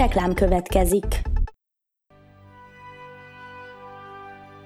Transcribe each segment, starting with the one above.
Reklám következik.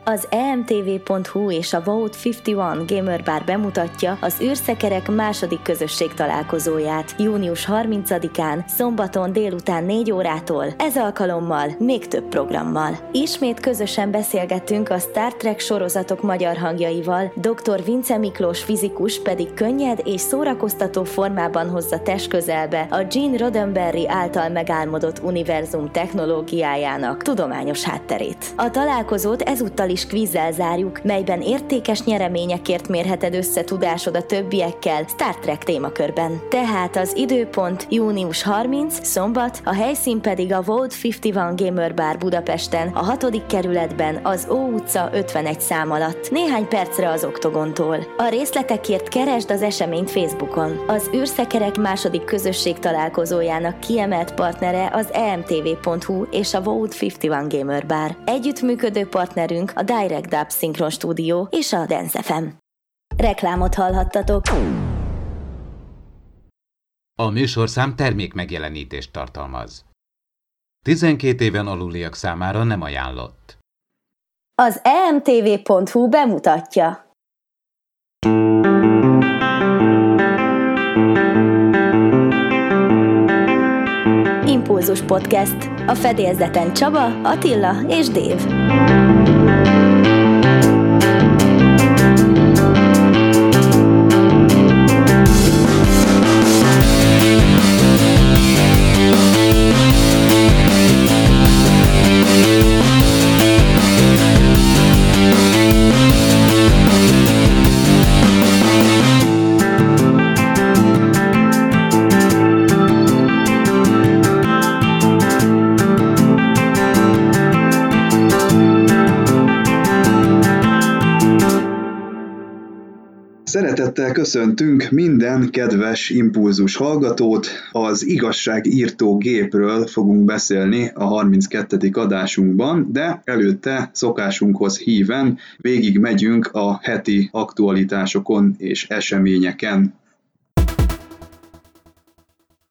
Az emtv.hu és a Vote 51 Gamer Bar bemutatja az űrszekerek második közösség találkozóját június 30-án, szombaton délután 4 órától, ez alkalommal még több programmal. Ismét közösen beszélgettünk a Star Trek sorozatok magyar hangjaival, dr. Vince Miklós fizikus pedig könnyed és szórakoztató formában hozza test közelbe a Gene Roddenberry által megálmodott univerzum technológiájának tudományos hátterét. A találkozót ezúttal is kvízzel zárjuk, melyben értékes nyereményekért mérheted össze tudásod a többiekkel Star Trek témakörben. Tehát az időpont június 30, szombat, a helyszín pedig a Vault 51 Gamer Bar Budapesten, a 6. kerületben, az Ó utca 51 szám alatt, néhány percre az oktogontól. A részletekért keresd az eseményt Facebookon. Az űrszekerek második közösség találkozójának kiemelt partnere az emtv.hu és a Vault 51 Gamer Bar. Együttműködő partnerünk a Direct Dub Synchron Studio és a Dance FM. Reklámot hallhattatok. A műsorszám termék megjelenítést tartalmaz. 12 éven aluliak számára nem ajánlott. Az emtv.hu bemutatja. Impulzus Podcast. A fedélzeten Csaba, Attila és Dév. Szeretettel köszöntünk minden kedves impulzus hallgatót. Az igazság írtó gépről fogunk beszélni a 32. adásunkban, de előtte szokásunkhoz híven végig megyünk a heti aktualitásokon és eseményeken.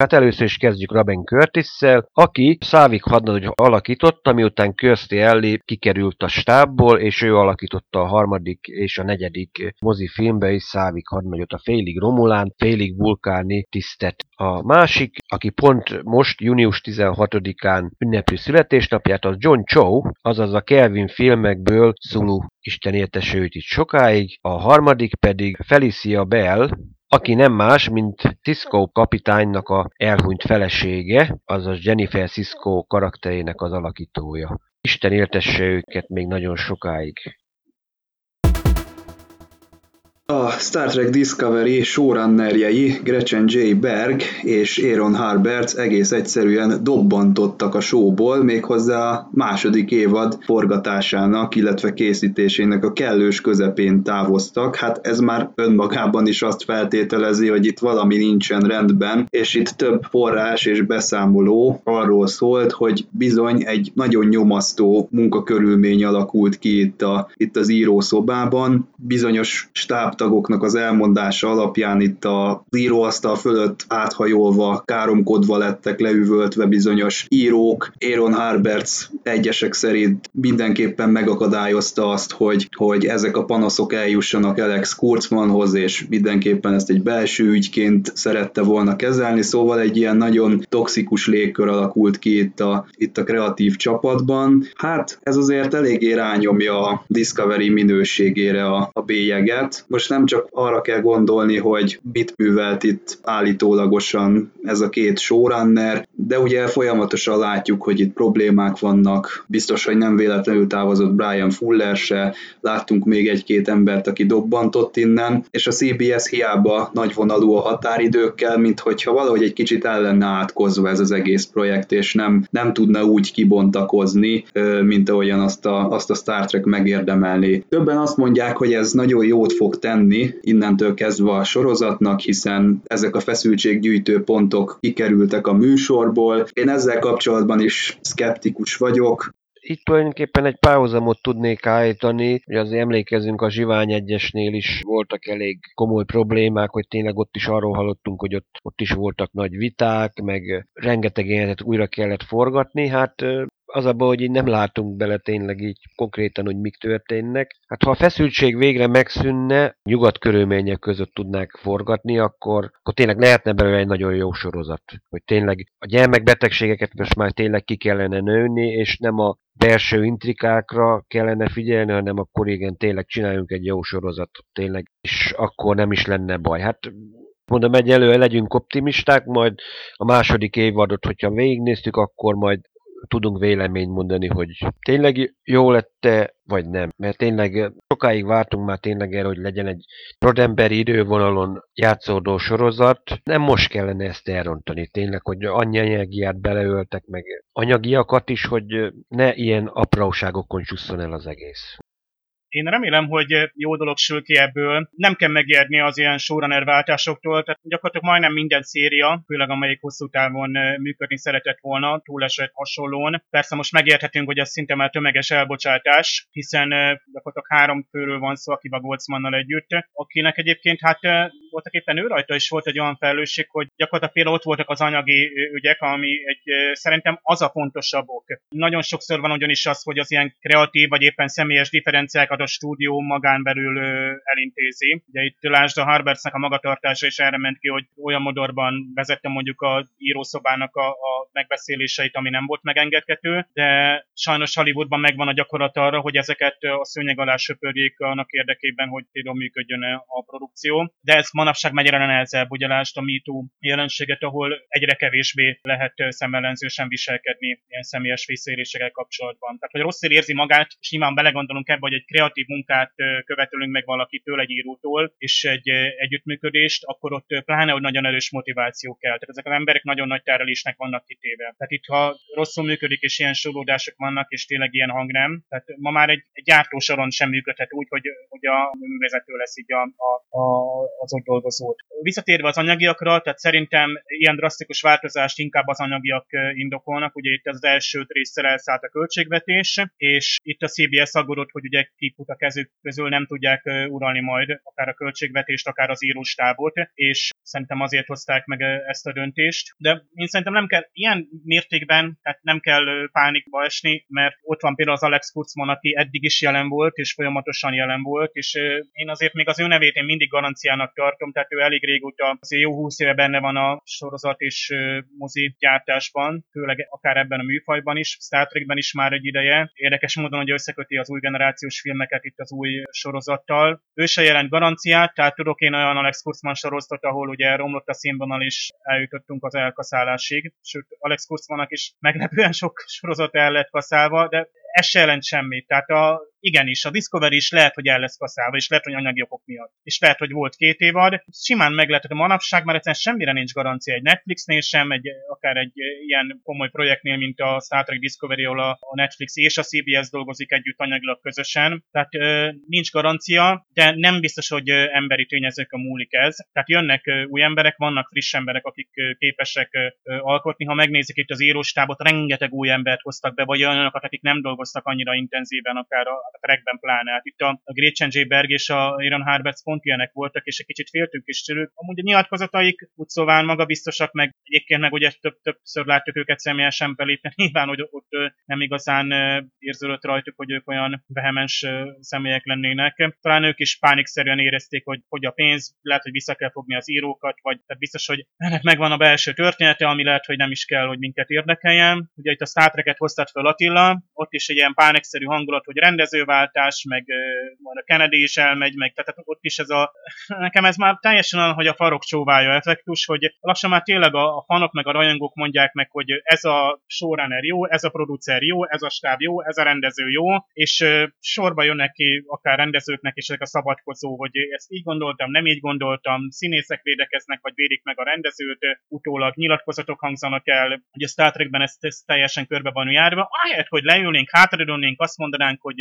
Hát először is kezdjük Robin curtis aki Szávik hadnagy alakította, miután Kirsty Ellie kikerült a stábból, és ő alakította a harmadik és a negyedik mozifilmbe is Szávik hadnagyot, a félig Romulán, félig vulkáni tisztet. A másik, aki pont most, június 16-án ünnepli születésnapját, az John Cho, azaz a Kelvin filmekből Zulu Isten értese őt itt sokáig, a harmadik pedig Felicia Bell, aki nem más, mint Cisco kapitánynak a elhunyt felesége, azaz Jennifer Cisco karakterének az alakítója. Isten éltesse őket még nagyon sokáig. A Star Trek Discovery showrunnerjei Gretchen J. Berg és Aaron Harbert egész egyszerűen dobbantottak a showból, méghozzá a második évad forgatásának, illetve készítésének a kellős közepén távoztak. Hát ez már önmagában is azt feltételezi, hogy itt valami nincsen rendben, és itt több forrás és beszámoló arról szólt, hogy bizony egy nagyon nyomasztó munkakörülmény alakult ki itt, a, itt az írószobában. Bizonyos stáb tagoknak az elmondása alapján itt a íróasztal fölött áthajolva, káromkodva lettek leüvöltve bizonyos írók. Aaron Harberts egyesek szerint mindenképpen megakadályozta azt, hogy, hogy ezek a panaszok eljussanak Alex Kurzmanhoz, és mindenképpen ezt egy belső ügyként szerette volna kezelni, szóval egy ilyen nagyon toxikus légkör alakult ki itt a, itt a kreatív csapatban. Hát ez azért eléggé rányomja a Discovery minőségére a, a bélyeget. Most nem csak arra kell gondolni, hogy mit művelt itt állítólagosan ez a két showrunner, de ugye folyamatosan látjuk, hogy itt problémák vannak, biztos, hogy nem véletlenül távozott Brian Fuller se, láttunk még egy-két embert, aki dobbantott innen, és a CBS hiába nagyvonalú a határidőkkel, mint hogyha valahogy egy kicsit el lenne átkozva ez az egész projekt, és nem, nem tudna úgy kibontakozni, mint ahogyan azt a, azt a Star Trek megérdemelni. Többen azt mondják, hogy ez nagyon jót fog tenni tenni innentől kezdve a sorozatnak, hiszen ezek a feszültséggyűjtő pontok kikerültek a műsorból. Én ezzel kapcsolatban is szkeptikus vagyok, itt tulajdonképpen egy párhuzamot tudnék állítani, hogy azért emlékezünk a Zsivány egyesnél is. Voltak elég komoly problémák, hogy tényleg ott is arról hallottunk, hogy ott, ott is voltak nagy viták, meg rengeteg életet újra kellett forgatni, hát az a baj, hogy így nem látunk bele tényleg így konkrétan, hogy mik történnek. Hát ha a feszültség végre megszűnne, nyugat körülmények között tudnák forgatni, akkor, akkor tényleg lehetne belőle egy nagyon jó sorozat. Hogy tényleg a gyermekbetegségeket most már tényleg ki kellene nőni, és nem a belső intrikákra kellene figyelni, hanem akkor igen, tényleg csináljunk egy jó sorozat, tényleg, és akkor nem is lenne baj. Hát mondom, egyelőre legyünk optimisták, majd a második évadot, hogyha végignéztük, akkor majd tudunk véleményt mondani, hogy tényleg jó lett-e, vagy nem. Mert tényleg sokáig vártunk már tényleg erre, hogy legyen egy rodemberi idővonalon játszódó sorozat. Nem most kellene ezt elrontani tényleg, hogy annyi energiát beleöltek meg anyagiakat is, hogy ne ilyen apróságokon csusszon el az egész. Én remélem, hogy jó dolog sül ki ebből. Nem kell megérni az ilyen showrunner váltásoktól, tehát gyakorlatilag majdnem minden széria, főleg amelyik hosszú távon működni szeretett volna, túlesett hasonlóan. Persze most megérthetünk, hogy ez szinte már tömeges elbocsátás, hiszen gyakorlatilag három főről van szó, aki Goldsmannal együtt, akinek egyébként hát voltak éppen ő rajta is volt egy olyan felelősség, hogy gyakorlatilag például ott voltak az anyagi ügyek, ami egy, szerintem az a fontosabb ok. Nagyon sokszor van ugyanis az, hogy az ilyen kreatív vagy éppen személyes differenciákat a stúdió magán belül elintézi. Ugye itt lásd a Harbertsnek a magatartása is erre ment ki, hogy olyan modorban vezette mondjuk a írószobának a, a megbeszéléseit, ami nem volt megengedhető, de sajnos Hollywoodban megvan a gyakorlat arra, hogy ezeket a szőnyeg alá söpörjék annak érdekében, hogy tényleg működjön a produkció. De ez manapság megy nehezebb, ugye lásd a MeToo jelenséget, ahol egyre kevésbé lehet szemellenzősen viselkedni ilyen személyes visszaélésekkel kapcsolatban. Tehát, hogy rosszul érzi magát, és nyilván belegondolunk ebbe, hogy egy kreatív kreatív munkát követelünk meg valakitől, egy írótól, és egy együttműködést, akkor ott pláne, hogy nagyon erős motiváció kell. Tehát ezek az emberek nagyon nagy terelésnek vannak kitéve. Tehát itt, ha rosszul működik, és ilyen sorolódások vannak, és tényleg ilyen hang nem, tehát ma már egy, egy gyártósoron sem működhet úgy, hogy, hogy a művezető lesz így a, a, a, az ott dolgozót. Visszatérve az anyagiakra, tehát szerintem ilyen drasztikus változást inkább az anyagiak indokolnak. Ugye itt az első részsel elszállt a költségvetés, és itt a CBS aggódott, hogy ugye kiput a kezük közül nem tudják uralni majd akár a költségvetést, akár az íróstábot, és szerintem azért hozták meg ezt a döntést. De én szerintem nem kell ilyen mértékben, tehát nem kell pánikba esni, mert ott van például az Alex Kurzman, aki eddig is jelen volt, és folyamatosan jelen volt, és én azért még az ő nevét én mindig garanciának tartom, tehát ő elég régóta, azért jó húsz éve benne van a sorozat és mozi gyártásban, főleg akár ebben a műfajban is, Star Trekben is már egy ideje. Érdekes módon, hogy összeköti az új generációs filmeket itt az új sorozattal. Ő se jelent garanciát, tehát tudok én olyan Alex Kurzman sorozatot, ahol ugye romlott a színvonal és eljutottunk az elkaszálásig. Sőt, Alex Kurzmannak is meglepően sok sorozat el lett kaszálva, de ez se jelent semmit. Tehát a, igenis, a Discovery is lehet, hogy el lesz kaszálva, és lehet, hogy anyagi okok miatt. És lehet, hogy volt két évad. Simán meg lehet, hogy a manapság már egyszerűen semmire nincs garancia egy Netflixnél sem, egy, akár egy ilyen komoly projektnél, mint a Star Trek Discovery, ahol a, a Netflix és a CBS dolgozik együtt anyagilag közösen. Tehát ö, nincs garancia, de nem biztos, hogy emberi tényezőkön múlik ez. Tehát jönnek új emberek, vannak friss emberek, akik képesek alkotni. Ha megnézik itt az íróstábot, rengeteg új embert hoztak be, vagy olyanokat, akik nem dolgoznak dolgoztak annyira intenzíven, akár a, a trackben pláne. Hát itt a, a Gretchen J. Berg és a Aaron Harberts pont ilyenek voltak, és egy kicsit féltünk is tőlük. Amúgy a nyilatkozataik úgy szóval magabiztosak, meg egyébként meg ugye több, többször látjuk őket személyesen belépni, nyilván, hogy ott nem igazán érződött rajtuk, hogy ők olyan vehemens személyek lennének. Talán ők is pánikszerűen érezték, hogy hogy a pénz, lehet, hogy vissza kell fogni az írókat, vagy tehát biztos, hogy ennek megvan a belső története, ami lehet, hogy nem is kell, hogy minket érdekeljen. Ugye itt a Star Trek-et hoztad fel Attila, ott is egy ilyen pánexszerű hangulat, hogy rendezőváltás, meg majd a Kennedy is elmegy, meg tehát ott is ez a, nekem ez már teljesen olyan, hogy a farok csóvája effektus, hogy lassan már tényleg a, a fanok meg a rajongók mondják meg, hogy ez a showrunner jó, ez a producer jó, ez a stáb jó, ez a rendező jó, és sorba jönnek ki akár rendezőknek is ezek a szabadkozó, hogy ezt így gondoltam, nem így gondoltam, színészek védekeznek, vagy védik meg a rendezőt, utólag nyilatkozatok hangzanak el, hogy a Star Trekben ez, ez teljesen körbe van járva, ahelyett, hogy leülnénk, hátradőlnénk, azt mondanánk, hogy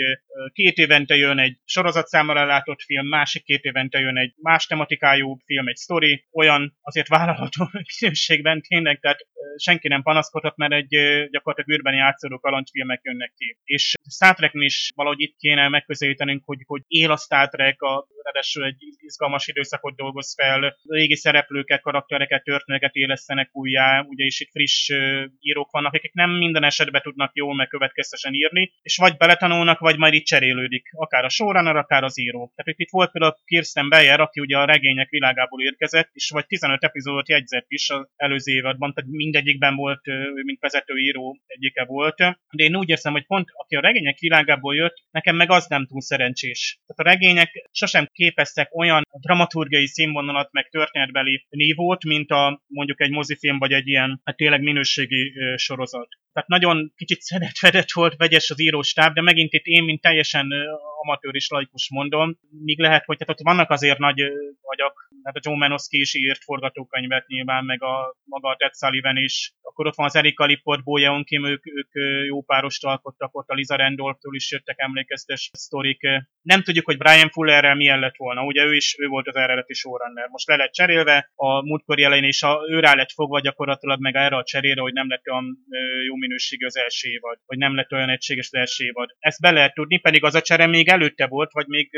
két évente jön egy sorozatszámmal ellátott film, másik két évente jön egy más tematikájú film, egy sztori, olyan azért vállalható minőségben tényleg, tehát senki nem panaszkodhat, mert egy gyakorlatilag űrben játszódó kalandfilmek jönnek ki. És Star trek is valahogy itt kéne megközelítenünk, hogy, hogy él a Star Trek, a, ráadásul egy izgalmas időszakot dolgoz fel, régi szereplőket, karaktereket, történeteket élesztenek újjá, ugye is itt friss írók vannak, akik nem minden esetben tudnak jól meg következtesen írni, és vagy beletanulnak, vagy majd itt cserélődik, akár a showrunner, akár az író. Tehát itt volt például Kirsten Beyer, aki ugye a regények világából érkezett, és vagy 15 epizódot jegyzett is az előző évadban, tehát mindegyikben volt, mint vezetőíró egyike volt. De én úgy érzem, hogy pont aki a regények világából jött, nekem meg az nem túl szerencsés. Tehát a regények sosem képeztek olyan dramaturgiai színvonalat, meg történetbeli nívót, mint a mondjuk egy mozifilm, vagy egy ilyen hát tényleg minőségi sorozat. Tehát nagyon kicsit szedett volt, vegyes az íróstáb, de megint itt én, mint teljesen amatőr és laikus mondom, míg lehet, hogy tehát ott vannak azért nagy agyak, hát a Joe Manoski is írt forgatókönyvet nyilván, meg a maga a Ted Sullivan is, akkor ott van az Erika Lipport, Bo Yeon Kim, ők, ők jó párost alkottak, ott a Liza Randolph-tól is jöttek emlékeztes sztorik. Nem tudjuk, hogy Brian Fullerrel milyen lett volna, ugye ő is, ő volt az eredeti showrunner. Most le lett cserélve, a múltkori elején is a, ő rá lett fogva gyakorlatilag meg erre a cserére, hogy nem lett olyan jó minőségű az első évad, vagy nem lett olyan egységes az első évad. Ezt be lehet tudni, pedig az a csere még előtte volt, vagy még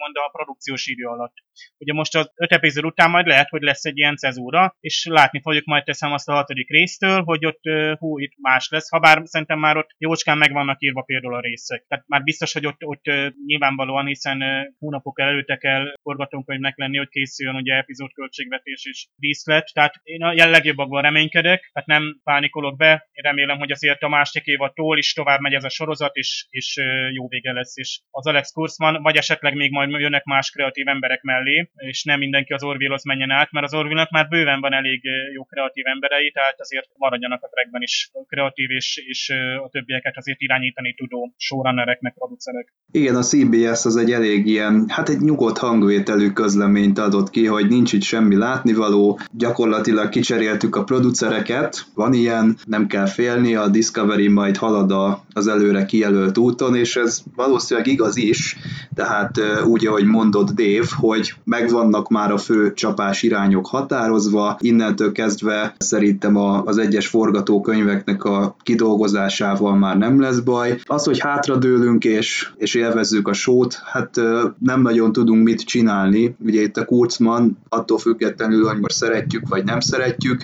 úgymond a produkciós idő alatt. Ugye most az öt epizód után majd lehet, hogy lesz egy ilyen cezúra, és látni fogjuk majd teszem azt a hatodik résztől, hogy ott hú, itt más lesz, ha bár szerintem már ott jócskán meg vannak írva például a részek. Tehát már biztos, hogy ott, ott nyilvánvalóan, hiszen hónapok előtte kell forgatókönyvnek lenni, hogy készüljön ugye epizód költségvetés és díszlet. Tehát én a legjobbakban reménykedek, tehát nem pánikolok be. Én remélem, hogy azért a másik évattól is tovább megy ez a sorozat, és, és jó vége lesz. És az Alex Kurzman, vagy esetleg még majd jönnek más kreatív emberek mellé, és nem mindenki az Orville-hoz menjen át, mert az Orville-nak már bőven van elég jó kreatív emberei, tehát azért maradjanak a trackben is kreatív, és, és a többieket azért irányítani tudó showrunnerek, meg producerek. Igen, a CBS az egy elég ilyen, hát egy nyugodt hangvételű közleményt adott ki, hogy nincs itt semmi látnivaló, gyakorlatilag kicseréltük a producereket, van ilyen, nem kell félni, a Discovery majd halad az előre kijelölt úton, és ez valószínűleg igaz is, tehát úgy, ahogy mondott Dave, hogy megvannak már a fő csapás irányok határozva, innentől kezdve szerintem az egyes forgatókönyveknek a kidolgozásával már nem lesz baj. Az, hogy hátradőlünk és, és élvezzük a sót, hát nem nagyon tudunk mit csinálni. Ugye itt a Kurzman attól függetlenül, hogy most szeretjük vagy nem szeretjük,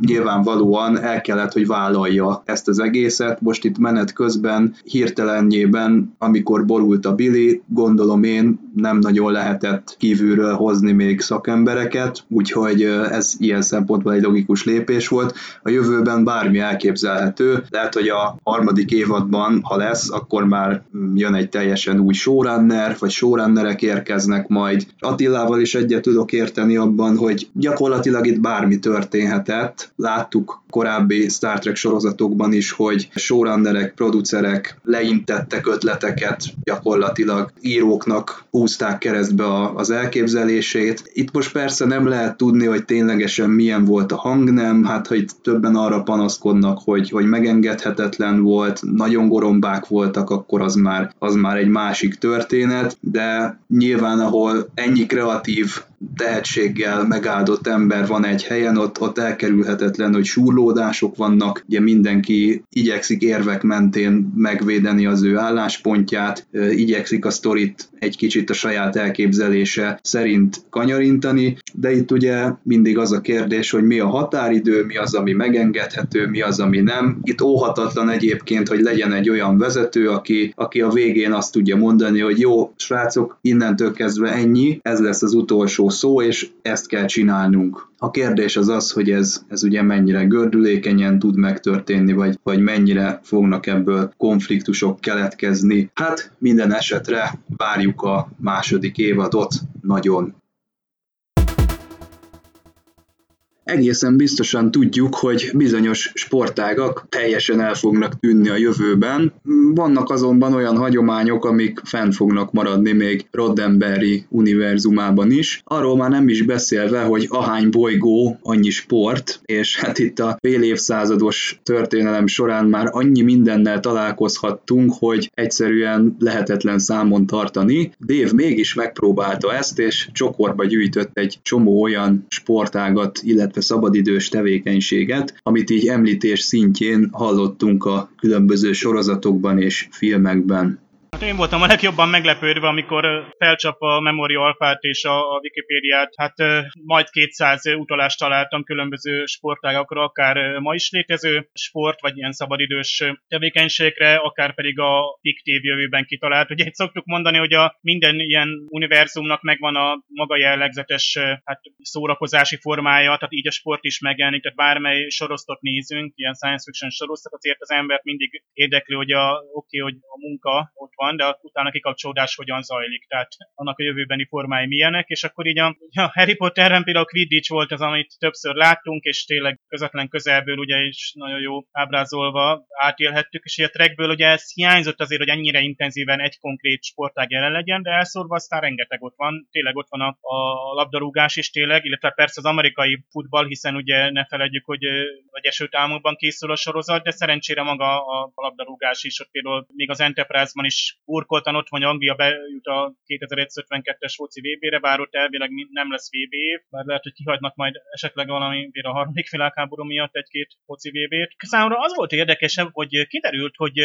nyilvánvalóan el kellett, hogy vállalja ezt az egészet. Most itt menet közben hirtelenjében, amikor borult a Billy, gondolom én nem nagyon lehetett kívülről hozni még szakembereket, úgyhogy ez ilyen szempontból egy logikus lépés volt. A jövőben bármi elképzelhető, lehet, hogy a harmadik évadban, ha lesz, akkor már jön egy teljesen új showrunner, vagy showrunnerek érkeznek majd. Attilával is egyet tudok érteni abban, hogy gyakorlatilag itt bármi történhetett, láttuk korábbi Star Trek sorozatokban is, hogy showrunnerek, producerek leintettek ötleteket, gyakorlatilag íróknak húzták keresztbe az elképzelését. Itt most persze nem lehet tudni, hogy ténylegesen milyen volt a hangnem, hát hogy többen arra panaszkodnak, hogy, hogy megengedhetetlen volt, nagyon gorombák voltak, akkor az már, az már egy másik történet, de nyilván ahol ennyi kreatív tehetséggel megáldott ember van egy helyen, ott, ott elkerülhetetlen, hogy súrlódások vannak, ugye mindenki igyekszik érvek mentén megvédeni az ő álláspontját, igyekszik a sztorit egy kicsit a saját elképzelése szerint kanyarintani, de itt ugye mindig az a kérdés, hogy mi a határidő, mi az, ami megengedhető, mi az, ami nem. Itt óhatatlan egyébként, hogy legyen egy olyan vezető, aki, aki a végén azt tudja mondani, hogy jó, srácok, innentől kezdve ennyi, ez lesz az utolsó szó, és ezt kell csinálnunk. A kérdés az az, hogy ez, ez ugye mennyire gördülékenyen tud megtörténni, vagy, vagy mennyire fognak ebből konfliktusok keletkezni. Hát minden esetre várjuk a második évadot nagyon egészen biztosan tudjuk, hogy bizonyos sportágak teljesen el fognak tűnni a jövőben. Vannak azonban olyan hagyományok, amik fenn fognak maradni még Roddenberry univerzumában is. Arról már nem is beszélve, hogy ahány bolygó, annyi sport, és hát itt a fél évszázados történelem során már annyi mindennel találkozhattunk, hogy egyszerűen lehetetlen számon tartani. Dave mégis megpróbálta ezt, és csokorba gyűjtött egy csomó olyan sportágat, illetve szabadidős tevékenységet, amit így említés szintjén hallottunk a különböző sorozatokban és filmekben. Hát én voltam a legjobban meglepődve, amikor felcsap a Memory Alpát és a, a Wikipédiát. Hát majd 200 utalást találtam különböző sportágakra, akár ma is létező sport, vagy ilyen szabadidős tevékenységre, akár pedig a fiktív jövőben kitalált. Ugye itt szoktuk mondani, hogy a minden ilyen univerzumnak megvan a maga jellegzetes hát, szórakozási formája, tehát így a sport is megjelenik, tehát bármely sorosztot nézünk, ilyen science fiction sorozat, azért az embert mindig érdekli, hogy a, oké, okay, hogy a munka ott van, de utána kikapcsolódás hogyan zajlik, tehát annak a jövőbeni formái milyenek, és akkor így a, a Harry Potterben például Quidditch volt az, amit többször láttunk, és tényleg közvetlen közelből ugye is nagyon jó ábrázolva átélhettük, és a trackből ugye ez hiányzott azért, hogy ennyire intenzíven egy konkrét sportág jelen legyen, de elszórva aztán rengeteg ott van, tényleg ott van a, a labdarúgás is tényleg, illetve persze az amerikai futball, hiszen ugye ne feledjük, hogy vagy esőt álmokban készül a sorozat, de szerencsére maga a labdarúgás is, ott például még az Enterprise-ban is burkoltan ott van, hogy Anglia bejut a 2152-es foci VB-re, bár ott elvileg nem lesz VB év, bár lehet, hogy kihagynak majd esetleg valami a harmadik világháború miatt egy-két foci VB-t. Számomra az volt érdekesebb, hogy kiderült, hogy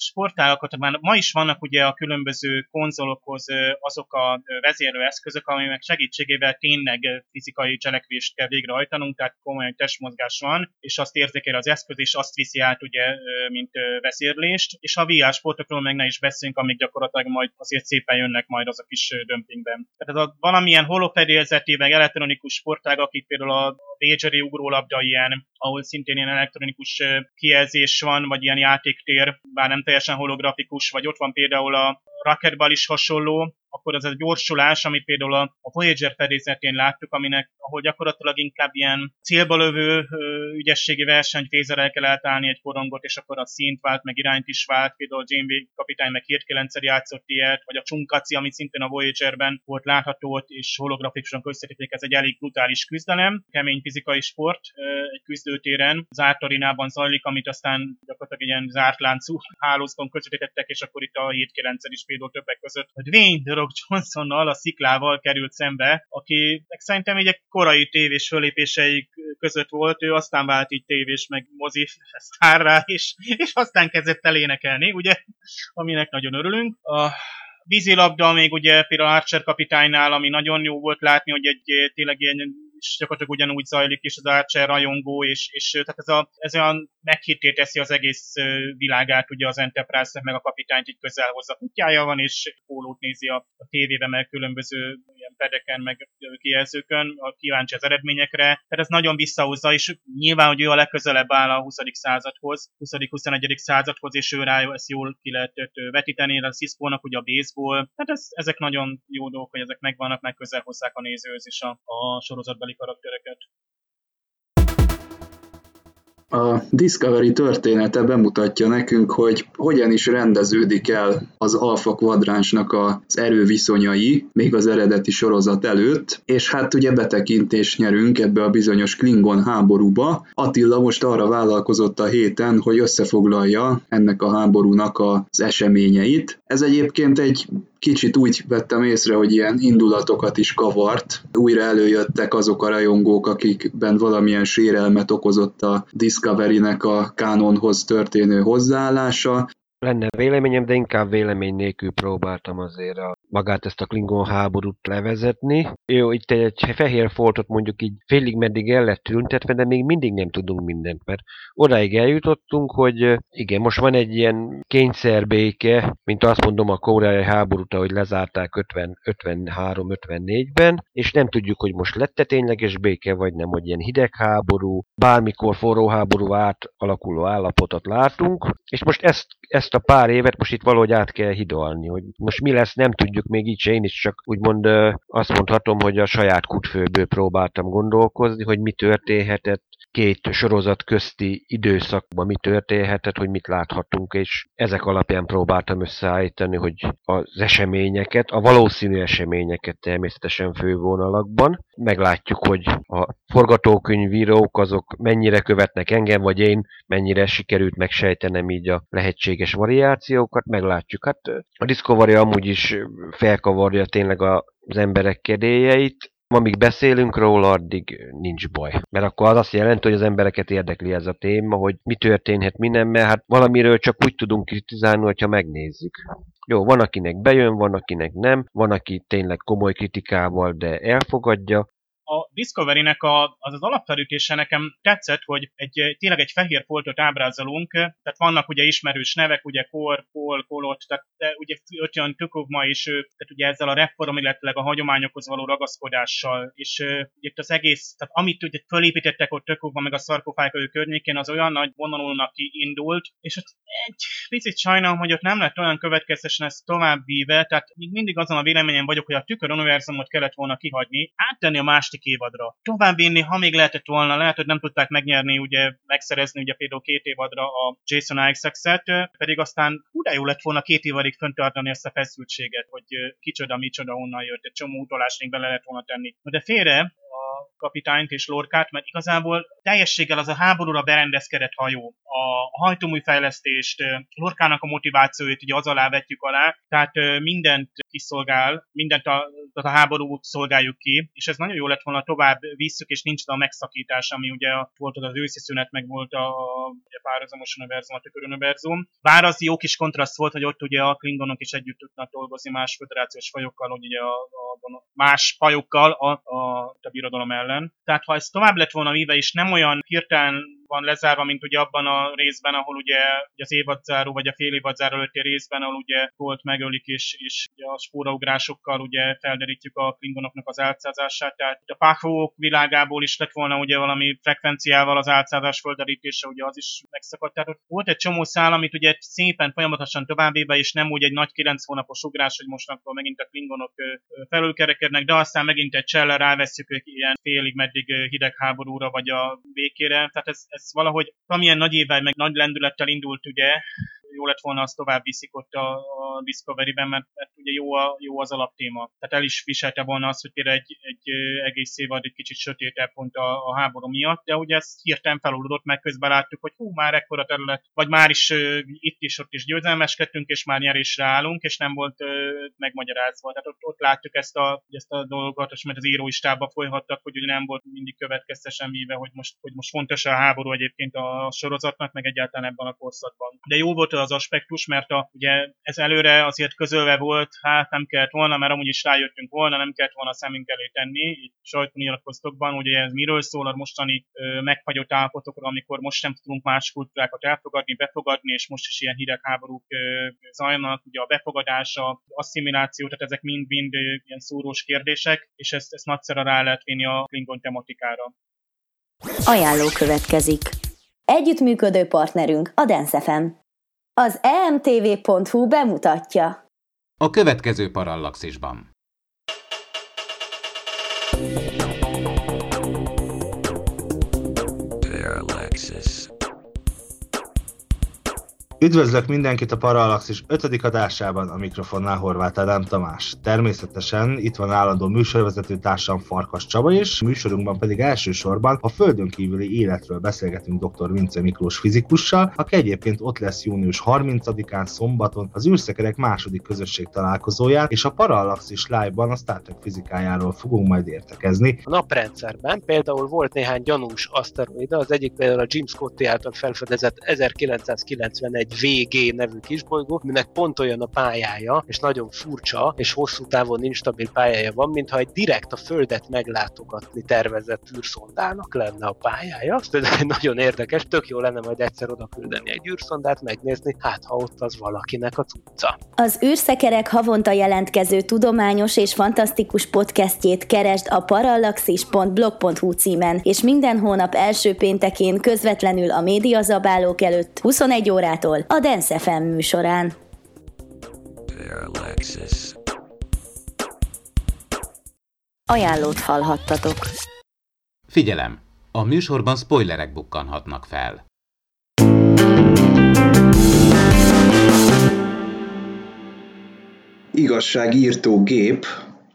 sportágakat, már ma is vannak ugye a különböző konzolokhoz azok a vezérőeszközök, amelyek segítségével tényleg fizikai cselekvést kell végrehajtanunk, tehát komoly testmozgás van, és azt érzékel az eszköz, és azt viszi át ugye, mint vezérlést, és a VR sportokról meg ne is beszélünk, amik gyakorlatilag majd azért szépen jönnek majd azok is dömpingben. Tehát ez a valamilyen holopedélzeti, meg elektronikus sportág, akik például a Rageri ugrólabda ilyen, ahol szintén ilyen elektronikus kijelzés van, vagy ilyen játéktér, bár nem teljesen holografikus, vagy ott van például a Racquetball is hasonló, akkor az a gyorsulás, amit például a, Voyager fedélzetén láttuk, aminek, ahol gyakorlatilag inkább ilyen célba lövő ügyességi versenyfézerrel kell átállni egy korongot, és akkor a szint vált, meg irányt is vált, például Janeway kapitány meg Hirtkelendszer játszott ilyet, vagy a Csunkaci, ami szintén a Voyagerben volt látható és holografikusan közvetítik, ez egy elég brutális küzdelem, kemény fizikai sport egy küzdőtéren, zárt arinában zajlik, amit aztán gyakorlatilag egy ilyen zárt láncú hálózban közvetítettek, és akkor itt a Hirtkelendszer is például többek között, hogy Dwayne Rock Johnsonnal, a sziklával került szembe, aki szerintem egy korai tévés fölépései között volt, ő aztán vált így tévés meg mozi sztárrá, és, és aztán kezdett el énekelni, ugye, aminek nagyon örülünk. A vízilabda még ugye például Archer kapitánynál, ami nagyon jó volt látni, hogy egy tényleg ilyen és gyakorlatilag ugyanúgy zajlik is az Archer rajongó, és, és tehát ez, a, ez olyan meghitté teszi az egész világát, ugye az Enterprise-nek, meg a kapitányt így közel hozza kutyája van, és pólót nézi a, a tévébe, meg különböző ilyen pedeken, meg kijelzőkön, a kíváncsi az eredményekre. Tehát ez nagyon visszahozza, és nyilván, hogy ő a legközelebb áll a 20. századhoz, 20.-21. századhoz, és ő rá ezt jól ki lehetett vetíteni, a Cisco-nak ugye a baseball. Tehát ez, ezek nagyon jó dolgok, hogy ezek megvannak, meg közel hozzák a nézőhöz is a, a sorozatbeli karaktereket. A Discovery története bemutatja nekünk, hogy hogyan is rendeződik el az alfa kvadránsnak az erőviszonyai, még az eredeti sorozat előtt, és hát ugye betekintést nyerünk ebbe a bizonyos Klingon háborúba. Attila most arra vállalkozott a héten, hogy összefoglalja ennek a háborúnak az eseményeit. Ez egyébként egy kicsit úgy vettem észre, hogy ilyen indulatokat is kavart. Újra előjöttek azok a rajongók, akikben valamilyen sérelmet okozott a Discovery-nek a kánonhoz történő hozzáállása. Lenne véleményem, de inkább vélemény nélkül próbáltam azért a magát ezt a Klingon háborút levezetni. Jó, itt egy fehér foltot mondjuk így félig meddig el lett tüntetve, de még mindig nem tudunk mindent, mert odáig eljutottunk, hogy igen, most van egy ilyen kényszerbéke, mint azt mondom a koreai háborút, ahogy lezárták 50, 53-54-ben, és nem tudjuk, hogy most lett-e tényleges béke, vagy nem, hogy ilyen hidegháború, bármikor forró háború átalakuló állapotot látunk, és most ezt, ezt a pár évet most itt valahogy át kell hidalni, hogy most mi lesz, nem tudjuk, mondjuk még így én is csak úgymond azt mondhatom, hogy a saját kutfőből próbáltam gondolkozni, hogy mi történhetett két sorozat közti időszakban mi történhetett, hogy mit láthatunk, és ezek alapján próbáltam összeállítani, hogy az eseményeket, a valószínű eseményeket természetesen fővonalakban. Meglátjuk, hogy a forgatókönyvírók azok mennyire követnek engem, vagy én mennyire sikerült megsejtenem így a lehetséges variációkat, meglátjuk. Hát a Discovery amúgy is felkavarja tényleg az emberek kedélyeit, amíg beszélünk róla, addig nincs baj. Mert akkor az azt jelenti, hogy az embereket érdekli ez a téma, hogy mi történhet, mi nem, mert hát valamiről csak úgy tudunk kritizálni, hogyha megnézzük. Jó, van akinek bejön, van akinek nem, van aki tényleg komoly kritikával, de elfogadja, a Discovery-nek a, az az alapfelütése nekem tetszett, hogy egy, tényleg egy fehér foltot ábrázolunk, tehát vannak ugye ismerős nevek, ugye Kor, Kol, Kolot, tehát de ugye Ötjön ma is, tehát ugye ezzel a reform, illetve a hagyományokhoz való ragaszkodással, és uh, itt az egész, tehát amit ugye fölépítettek ott Tökogma meg a szarkofájkai környékén, az olyan nagy vonalulnak indult, és ott egy picit sajnálom, hogy ott nem lett olyan következtesen ez tovább víve, tehát még mindig azon a véleményen vagyok, hogy a tükör univerzumot kellett volna kihagyni, áttenni a másik másik évadra. Továbbvinni, ha még lehetett volna, lehet, hogy nem tudták megnyerni, ugye megszerezni ugye például két évadra a Jason Isaacs-et, pedig aztán hú jó lett volna két évadig föntartani ezt a feszültséget, hogy kicsoda, micsoda, onnan jött, egy csomó utalást még bele lehet volna tenni. De félre, kapitányt és Lorkát, mert igazából teljességgel az a háborúra berendezkedett hajó. A hajtóműfejlesztést, Lorkának a motivációit ugye az alá vetjük alá, tehát mindent kiszolgál, mindent a, a háborút szolgáljuk ki, és ez nagyon jó lett volna tovább visszük, és nincs a megszakítás, ami ugye volt az őszi szünet, meg volt a, a párhuzamos univerzum, a univerzum. Bár az jó kis kontraszt volt, hogy ott ugye a Klingonok is együtt tudnak dolgozni más föderációs fajokkal, hogy ugye a, a, más fajokkal a, a, a birodalom ellen. Tehát ha ez tovább lett volna víve, és nem olyan hirtelen van lezárva, mint ugye abban a részben, ahol ugye, az évadzáró, vagy a fél évadzáró előtti részben, ahol ugye volt megölik, és, és ugye a spóraugrásokkal ugye felderítjük a klingonoknak az álcázását. Tehát a páfók világából is lett volna ugye valami frekvenciával az álcázás földerítése, ugye az is megszakadt. Tehát volt egy csomó szál, amit ugye szépen folyamatosan továbbébe, és nem úgy egy nagy kilenc hónapos ugrás, hogy most akkor megint a klingonok felülkerekednek, de aztán megint egy cselle ráveszünk ők ilyen félig meddig hidegháborúra, vagy a békére. Tehát ez, ez ez valahogy amilyen nagy évvel, meg nagy lendülettel indult ugye, jó lett volna, azt tovább viszik ott a, a Discovery-ben, mert, mert ugye jó, a, jó az alaptéma. Tehát el is viselte volna azt, hogy például egy, egy egész évad egy kicsit sötétebb pont a, a háború miatt, de ugye ez hirtelen feloldott, meg közben láttuk, hogy hú, már ekkora terület, vagy már is uh, itt is, ott is győzelmeskedtünk, és már nyerésre állunk, és nem volt uh, megmagyarázva. Tehát ott, ott láttuk ezt a, ezt a dolgot, és mert az írói stábba folyhattak, hogy ugye nem volt mindig következtesen víve, hogy most, hogy most fontos a háború egyébként a sorozatnak, meg egyáltalán ebben a korszakban. De jó volt az aspektus, mert a, ugye ez előre azért közölve volt, hát nem kellett volna, mert amúgy is rájöttünk volna, nem kellett volna a szemünk elé tenni, sajtónyilatkoztokban, ugye ez miről szól a mostani ö, megfagyott állapotokról, amikor most nem tudunk más kultúrákat elfogadni, befogadni, és most is ilyen hidegháborúk ö, zajlanak, ugye a befogadása, asszimiláció, tehát ezek mind-mind ilyen szúrós kérdések, és ezt, ezt nagyszerre rá lehet vinni a Klingon tematikára. Ajánló következik. Együttműködő partnerünk a Dance FM. Az emtv.hu bemutatja. A következő parallaxisban. Üdvözlök mindenkit a Parallaxis 5. adásában, a mikrofonnál Horváth Ádám Tamás. Természetesen itt van állandó műsorvezető társam Farkas Csaba is, műsorunkban pedig elsősorban a földön kívüli életről beszélgetünk dr. Vince Miklós fizikussal, aki egyébként ott lesz június 30-án szombaton az űrszekerek második közösség találkozóján, és a Parallaxis Live-ban a Star Trek fizikájáról fogunk majd értekezni. A naprendszerben például volt néhány gyanús aszteroida, az egyik például a Jim Scotty által felfedezett 1991 egy VG nevű kisbolygó, aminek pont olyan a pályája, és nagyon furcsa, és hosszú távon instabil pályája van, mintha egy direkt a Földet meglátogatni tervezett űrszondának lenne a pályája. Ez nagyon érdekes, tök jó lenne majd egyszer oda küldeni egy űrszondát, megnézni, hát ha ott az valakinek a cucca. Az űrszekerek havonta jelentkező tudományos és fantasztikus podcastjét keresd a parallaxis.blog.hu címen, és minden hónap első péntekén közvetlenül a médiazabálók előtt 21 órától Alexisról a Dance FM műsorán. Alexis. Ajánlót hallhattatok. Figyelem! A műsorban spoilerek bukkanhatnak fel. Igazságírtó gép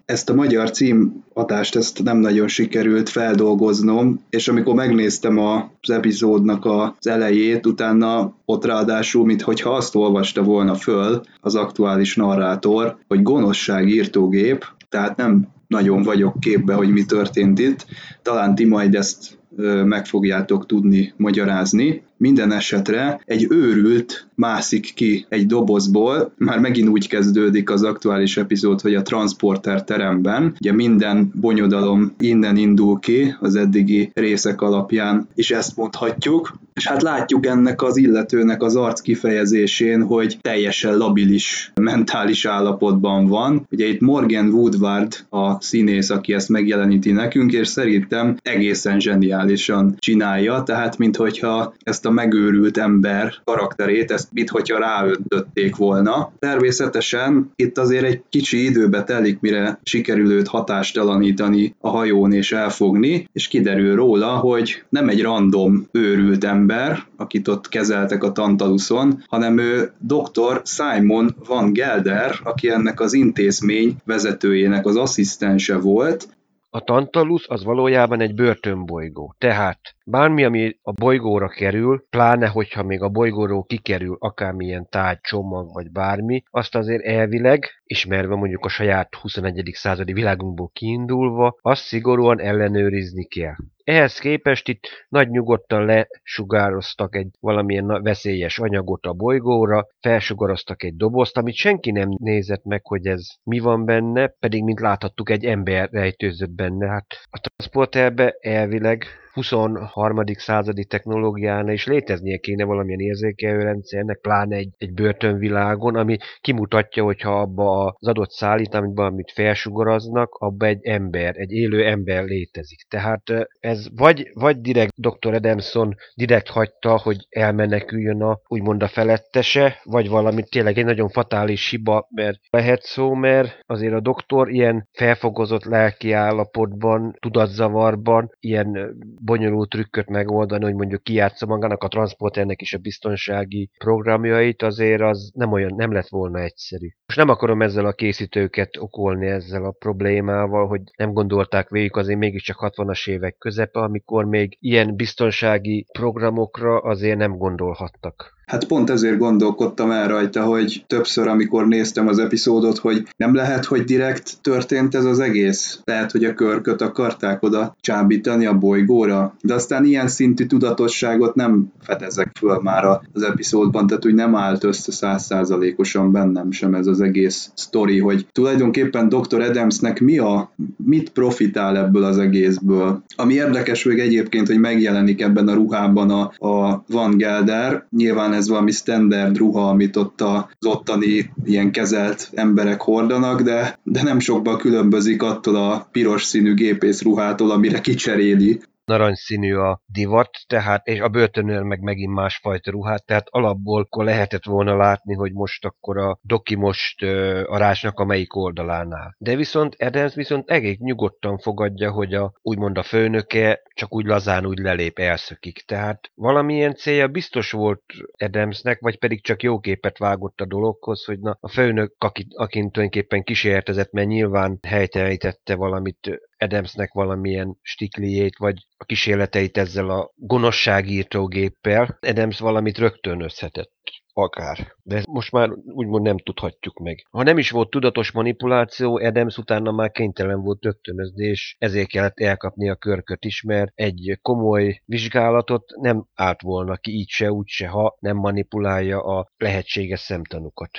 ezt a magyar címadást ezt nem nagyon sikerült feldolgoznom, és amikor megnéztem az epizódnak az elejét, utána ott ráadásul, mintha azt olvasta volna föl az aktuális narrátor, hogy gonoszság írtógép, tehát nem nagyon vagyok képbe, hogy mi történt itt. Talán ti majd ezt meg fogjátok tudni magyarázni. Minden esetre egy őrült mászik ki egy dobozból, már megint úgy kezdődik az aktuális epizód, hogy a transporter teremben, ugye minden bonyodalom innen indul ki az eddigi részek alapján, és ezt mondhatjuk, és hát látjuk ennek az illetőnek az arc kifejezésén, hogy teljesen labilis mentális állapotban van. Ugye itt Morgan Woodward a színész, aki ezt megjeleníti nekünk, és szerintem egészen zseniálisan csinálja, tehát minthogyha ezt a megőrült ember karakterét, ezt minthogyha ráöntötték volna. Természetesen itt azért egy kicsi időbe telik, mire sikerül őt hatástalanítani a hajón és elfogni, és kiderül róla, hogy nem egy random őrült ember, akit ott kezeltek a Tantaluson, hanem ő dr. Simon Van Gelder, aki ennek az intézmény vezetőjének az asszisztense volt, a Tantalus az valójában egy börtönbolygó. Tehát bármi, ami a bolygóra kerül, pláne hogyha még a bolygóról kikerül akármilyen tárgy, csomag vagy bármi, azt azért elvileg, ismerve mondjuk a saját 21. századi világunkból kiindulva, azt szigorúan ellenőrizni kell. Ehhez képest itt nagy nyugodtan lesugároztak egy valamilyen veszélyes anyagot a bolygóra, felsugaroztak egy dobozt, amit senki nem nézett meg, hogy ez mi van benne, pedig mint láthattuk egy ember rejtőzött benne. Hát a transporterbe elvileg 23. századi technológiánál is léteznie kéne valamilyen érzékelő rendszernek, pláne egy, egy börtönvilágon, ami kimutatja, hogyha abba az adott szállítmányban, amit felsugaraznak, abba egy ember, egy élő ember létezik. Tehát ez vagy, vagy direkt Dr. Edemson direkt hagyta, hogy elmeneküljön a úgymond a felettese, vagy valami tényleg egy nagyon fatális hiba, mert lehet szó, mert azért a doktor ilyen felfogozott lelki állapotban, tudatzavarban, ilyen bonyolult trükköt megoldani, hogy mondjuk kijátsza magának a transporternek is a biztonsági programjait, azért az nem olyan, nem lett volna egyszerű. Most nem akarom ezzel a készítőket okolni ezzel a problémával, hogy nem gondolták végig azért mégiscsak 60-as évek közepe, amikor még ilyen biztonsági programokra azért nem gondolhattak. Hát pont ezért gondolkodtam el rajta, hogy többször, amikor néztem az epizódot, hogy nem lehet, hogy direkt történt ez az egész. Lehet, hogy a körköt akarták oda csábítani a bolygóra, de aztán ilyen szintű tudatosságot nem fedezek föl már az epizódban, tehát úgy nem állt össze százszázalékosan bennem sem ez az egész sztori, hogy tulajdonképpen Dr. Adamsnek mi a, mit profitál ebből az egészből. Ami érdekes még egyébként, hogy megjelenik ebben a ruhában a, a Van Gelder, nyilván ez valami standard ruha, amit ott az ottani ilyen kezelt emberek hordanak, de, de nem sokban különbözik attól a piros színű gépész ruhától, amire kicseréli narancsszínű a divat, tehát, és a börtönőr meg megint másfajta ruhát, tehát alapból akkor lehetett volna látni, hogy most akkor a doki most uh, a a melyik oldalánál. De viszont Adams viszont egész nyugodtan fogadja, hogy a úgymond a főnöke csak úgy lazán úgy lelép, elszökik. Tehát valamilyen célja biztos volt Adamsnek, vagy pedig csak jó képet vágott a dologhoz, hogy na, a főnök, akit, akin tulajdonképpen kísérletezett, mert nyilván helytelenítette valamit Adamsnek valamilyen stikliét, vagy a kísérleteit ezzel a gonoszságírtógéppel. Adams valamit rögtönözhetett akár. De most már úgymond nem tudhatjuk meg. Ha nem is volt tudatos manipuláció, Adams utána már kénytelen volt rögtönözni, és ezért kellett elkapni a körköt is, mert egy komoly vizsgálatot nem állt volna ki így se, úgy se, ha nem manipulálja a lehetséges szemtanúkat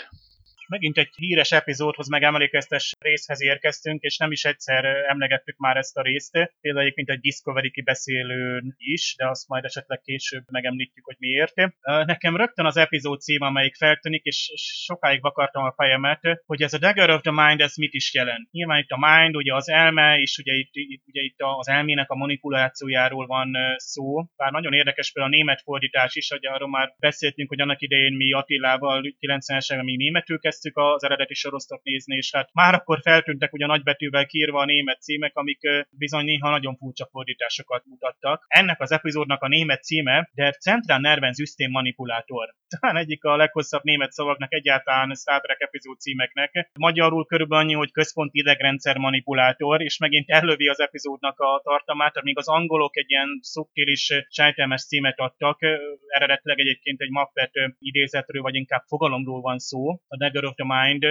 megint egy híres epizódhoz megemlékeztes részhez érkeztünk, és nem is egyszer emlegettük már ezt a részt, például egyébként egy Discovery kibeszélőn is, de azt majd esetleg később megemlítjük, hogy miért. Nekem rögtön az epizód cím, amelyik feltűnik, és sokáig vakartam a fejemet, hogy ez a Dagger of the Mind, ez mit is jelent. Nyilván itt a mind, ugye az elme, és ugye itt, itt, ugye itt az elmének a manipulációjáról van szó. Bár nagyon érdekes például a német fordítás is, hogy arról már beszéltünk, hogy annak idején mi Attilával 90-es még németül kezdtünk elkezdtük az eredeti sorosztot nézni, és hát már akkor feltűntek ugye nagybetűvel kiírva a német címek, amik bizony néha nagyon furcsa fordításokat mutattak. Ennek az epizódnak a német címe Der Central Nervensystem Manipulátor. Talán egyik a leghosszabb német szavaknak egyáltalán Star Trek epizód címeknek. Magyarul körülbelül annyi, hogy központi idegrendszer manipulátor, és megint ellövi az epizódnak a tartalmát, még az angolok egy ilyen szubtilis, sejtelmes címet adtak. Eredetileg egyébként egy Muppet idézetről, vagy inkább fogalomról van szó, a Dagger of the Mind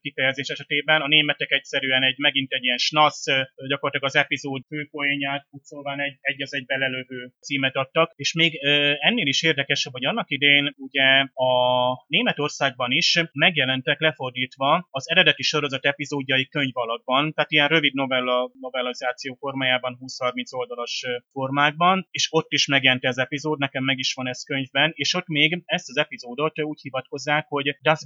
kifejezés esetében. A németek egyszerűen egy megint egy ilyen snasz, gyakorlatilag az epizód főpoénját pucolván egy, egy az egy belelövő címet adtak. És még ennél is érdekesebb, hogy annak idén ugye a Németországban is megjelentek lefordítva az eredeti sorozat epizódjai könyv alakban, tehát ilyen rövid novella, novellizáció formájában 20-30 oldalas formákban, és ott is megjelent ez epizód, nekem meg is van ez könyvben, és ott még ezt az epizódot úgy hivatkozzák, hogy Das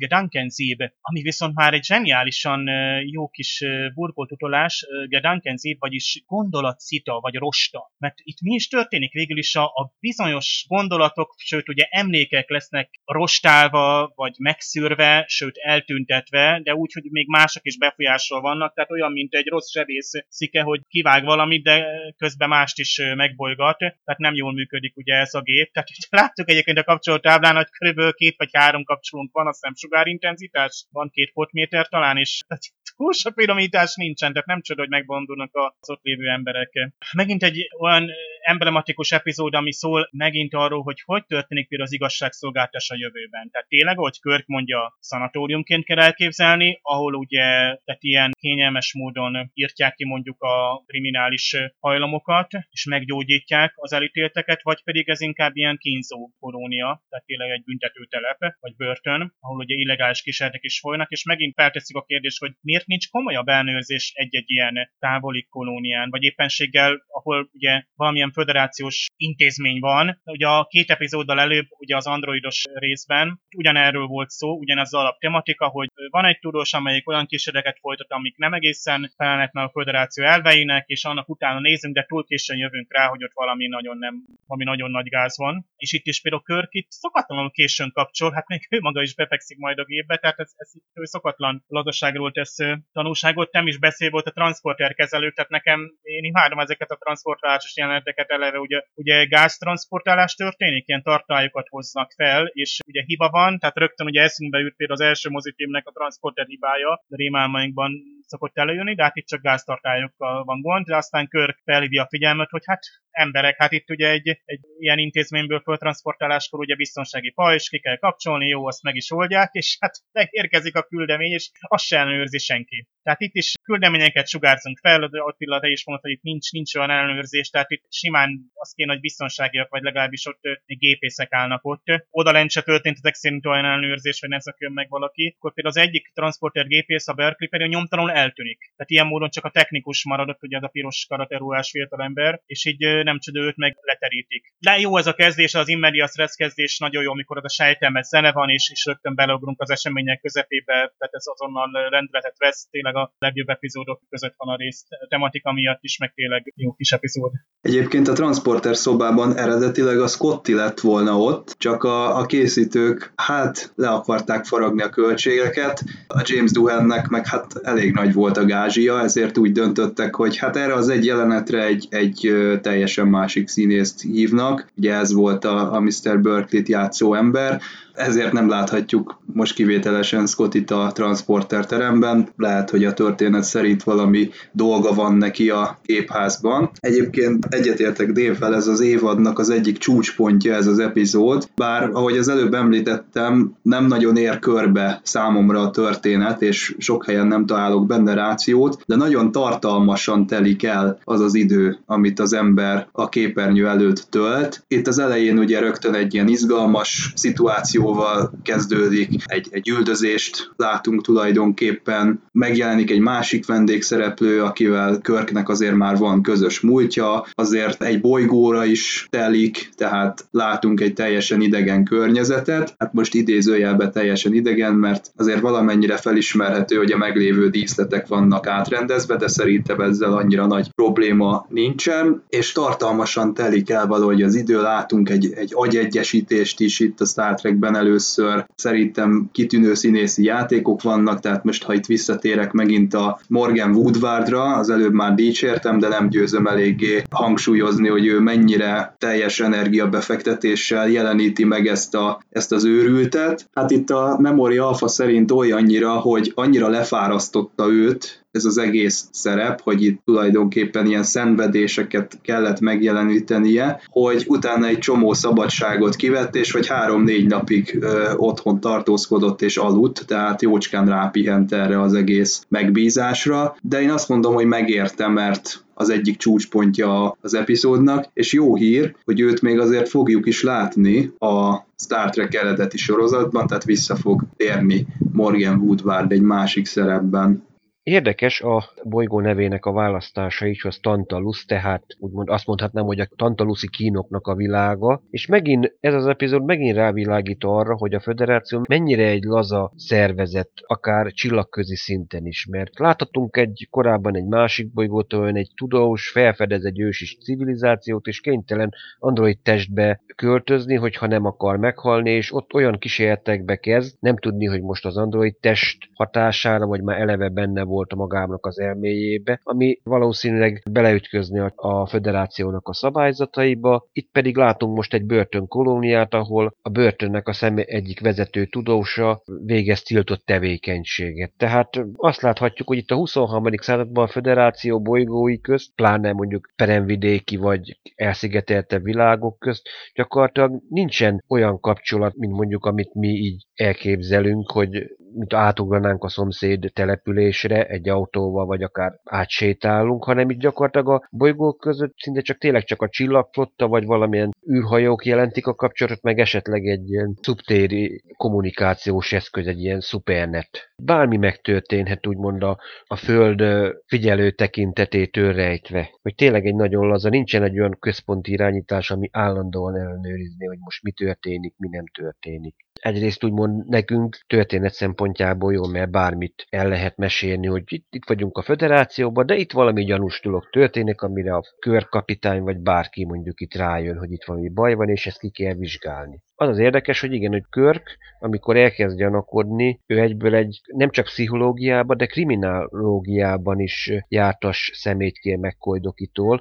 Gedankensieb, ami viszont már egy zseniálisan jó kis burkoltutolás, Gedankensieb, vagyis gondolatszita, vagy rosta. Mert itt mi is történik végül is a, a bizonyos gondolatok, sőt ugye emlékek lesznek rostálva, vagy megszűrve, sőt eltüntetve, de úgy, hogy még mások is befolyásol vannak, tehát olyan, mint egy rossz sebész szike, hogy kivág valamit, de közben mást is megbolygat, tehát nem jól működik ugye ez a gép. Tehát itt láttuk egyébként a kapcsolótáblán, hogy körülbelül két vagy három kapcsolónk van, azt hiszem sugárintenzitás, van két fotméter talán, és tehát sok finomítás nincsen, tehát nem csoda, hogy megbondulnak az ott lévő emberek. Megint egy olyan emblematikus epizód, ami szól megint arról, hogy hogy történik például az igazságszolgáltás a jövőben. Tehát tényleg, hogy Körk mondja, szanatóriumként kell elképzelni, ahol ugye tehát ilyen kényelmes módon írtják ki mondjuk a kriminális hajlamokat, és meggyógyítják az elítélteket, vagy pedig ez inkább ilyen kínzó kolónia, tehát tényleg egy büntetőtelep, vagy börtön, ahol ugye illegális kísérletek is folynak, és megint felteszik a kérdést, hogy miért nincs komolyabb ellenőrzés egy-egy ilyen távoli kolónián, vagy éppenséggel, ahol ugye valamilyen föderációs intézmény van. Ugye a két epizóddal előbb, ugye az androidos részben ugyanerről volt szó, ugyanez az alap tematika, hogy van egy tudós, amelyik olyan kísérleteket folytat, amik nem egészen felelnek meg a föderáció elveinek, és annak utána nézünk, de túl későn jövünk rá, hogy ott valami nagyon nem, valami nagyon nagy gáz van. És itt is például Körk itt szokatlanul későn kapcsol, hát még ő maga is befekszik majd a gépbe, tehát ez, ez ő szokatlan lazaságról tesz tanulságot, nem is beszél volt a transporter kezelők, tehát nekem én imádom ezeket a transportálásos jeleneteket eleve, ugye, ugye gáztransportálás történik, ilyen tartályokat hoznak fel, és ugye hiba van, tehát rögtön ugye eszünkbe jut például az első mozifilmnek a transporter hibája, de rémálmainkban szokott előjönni, de hát itt csak gáztartályokkal van gond, de aztán Körk felhívja a figyelmet, hogy hát emberek, hát itt ugye egy, egy ilyen intézményből föltransportáláskor ugye biztonsági pajzs, ki kell kapcsolni, jó, azt meg is oldják, és hát megérkezik a küldemény, és azt se ellenőrzi senki. Tehát itt is küldeményeket sugárzunk fel, Attila, te is mondtad, hogy itt nincs, nincs olyan ellenőrzés, tehát itt simán az kéne, hogy biztonságiak, vagy legalábbis ott gépészek állnak ott. Oda lent se történt ezek szerint olyan ellenőrzés, hogy ne szökjön meg valaki. Akkor például az egyik transporter gépész, a Berkeley pedig nyomtalanul eltűnik. Tehát ilyen módon csak a technikus maradott, ugye az a piros karaterúás fiatalember, és így nem csoda őt meg leterítik. De jó ez a kezdés, az Immedia Stress kezdés nagyon jó, amikor az a sejtelmes zene van, és, és rögtön beleugrunk az események közepébe, tehát ez azonnal rendeletet vesz, tényleg a legjobb epizódok között van a rész tematika miatt is, meg tényleg jó kis epizód. Egyébként a Transporter szobában eredetileg a Scotty lett volna ott, csak a, a készítők hát le akarták faragni a költségeket, a James Duhannek meg hát elég nagy volt a gázsia, ezért úgy döntöttek, hogy hát erre az egy jelenetre egy, egy teljesen másik színészt hívnak, ugye ez volt a, a Mr. Berkeley-t játszó ember, ezért nem láthatjuk most kivételesen Scottit a transporter teremben, lehet, hogy a történet szerint valami dolga van neki a gépházban. Egyébként egyetértek Dévvel, ez az évadnak az egyik csúcspontja ez az epizód, bár ahogy az előbb említettem, nem nagyon ér körbe számomra a történet, és sok helyen nem találok benne rációt, de nagyon tartalmasan telik el az az idő, amit az ember a képernyő előtt tölt. Itt az elején ugye rögtön egy ilyen izgalmas szituáció akcióval kezdődik, egy, egy üldözést látunk tulajdonképpen, megjelenik egy másik vendégszereplő, akivel Körknek azért már van közös múltja, azért egy bolygóra is telik, tehát látunk egy teljesen idegen környezetet, hát most idézőjelbe teljesen idegen, mert azért valamennyire felismerhető, hogy a meglévő részletek vannak átrendezve, de szerintem ezzel annyira nagy probléma nincsen, és tartalmasan telik el valahogy az idő, látunk egy, egy agyegyesítést is itt a Star Trekben először, szerintem kitűnő színészi játékok vannak, tehát most ha itt visszatérek megint a Morgan Woodwardra, az előbb már dicsértem, de nem győzöm eléggé hangsúlyozni, hogy ő mennyire teljes energiabefektetéssel jeleníti meg ezt, a, ezt az őrültet. Hát itt a Memory Alpha szerint olyannyira, hogy annyira lefárasztotta őt ez az egész szerep, hogy itt tulajdonképpen ilyen szenvedéseket kellett megjelenítenie, hogy utána egy csomó szabadságot kivett, és vagy három-négy napig ö, otthon tartózkodott és aludt, tehát jócskán rápihent erre az egész megbízásra, de én azt mondom, hogy megérte, mert az egyik csúcspontja az epizódnak, és jó hír, hogy őt még azért fogjuk is látni a Star Trek eredeti sorozatban, tehát vissza fog térni Morgan Woodward egy másik szerepben. Érdekes a bolygó nevének a választása is, az Tantalus, tehát úgymond azt mondhatnám, hogy a Tantaluszi kínoknak a világa, és megint ez az epizód megint rávilágít arra, hogy a Föderáció mennyire egy laza szervezet, akár csillagközi szinten is, mert láthatunk egy korábban egy másik bolygót, olyan egy tudós, felfedez egy ősi civilizációt, és kénytelen android testbe költözni, hogyha nem akar meghalni, és ott olyan kísérletekbe kezd, nem tudni, hogy most az android test hatására, vagy már eleve benne volt volt a magának az elméjébe, ami valószínűleg beleütközni a, föderációnak a szabályzataiba. Itt pedig látunk most egy börtönkolóniát, ahol a börtönnek a személy egyik vezető tudósa végez tiltott tevékenységet. Tehát azt láthatjuk, hogy itt a 23. században a föderáció bolygói közt, pláne mondjuk peremvidéki vagy elszigetelte világok közt gyakorlatilag nincsen olyan kapcsolat, mint mondjuk amit mi így elképzelünk, hogy mint átugranánk a szomszéd településre egy autóval, vagy akár átsétálunk, hanem itt gyakorlatilag a bolygók között szinte csak tényleg csak a csillagflotta, vagy valamilyen űrhajók jelentik a kapcsolatot, meg esetleg egy ilyen szubtéri kommunikációs eszköz, egy ilyen szupernet. Bármi megtörténhet, úgymond a, a Föld figyelő tekintetétől rejtve. Hogy tényleg egy nagyon laza, nincsen egy olyan központi irányítás, ami állandóan ellenőrizni, hogy most mi történik, mi nem történik egyrészt úgymond nekünk történet szempontjából jó, mert bármit el lehet mesélni, hogy itt, itt vagyunk a föderációban, de itt valami gyanús dolog történik, amire a körkapitány vagy bárki mondjuk itt rájön, hogy itt valami baj van, és ezt ki kell vizsgálni. Az az érdekes, hogy igen, hogy Körk, amikor elkezd gyanakodni, ő egyből egy nem csak pszichológiában, de kriminálógiában is jártas szemét kér McCoy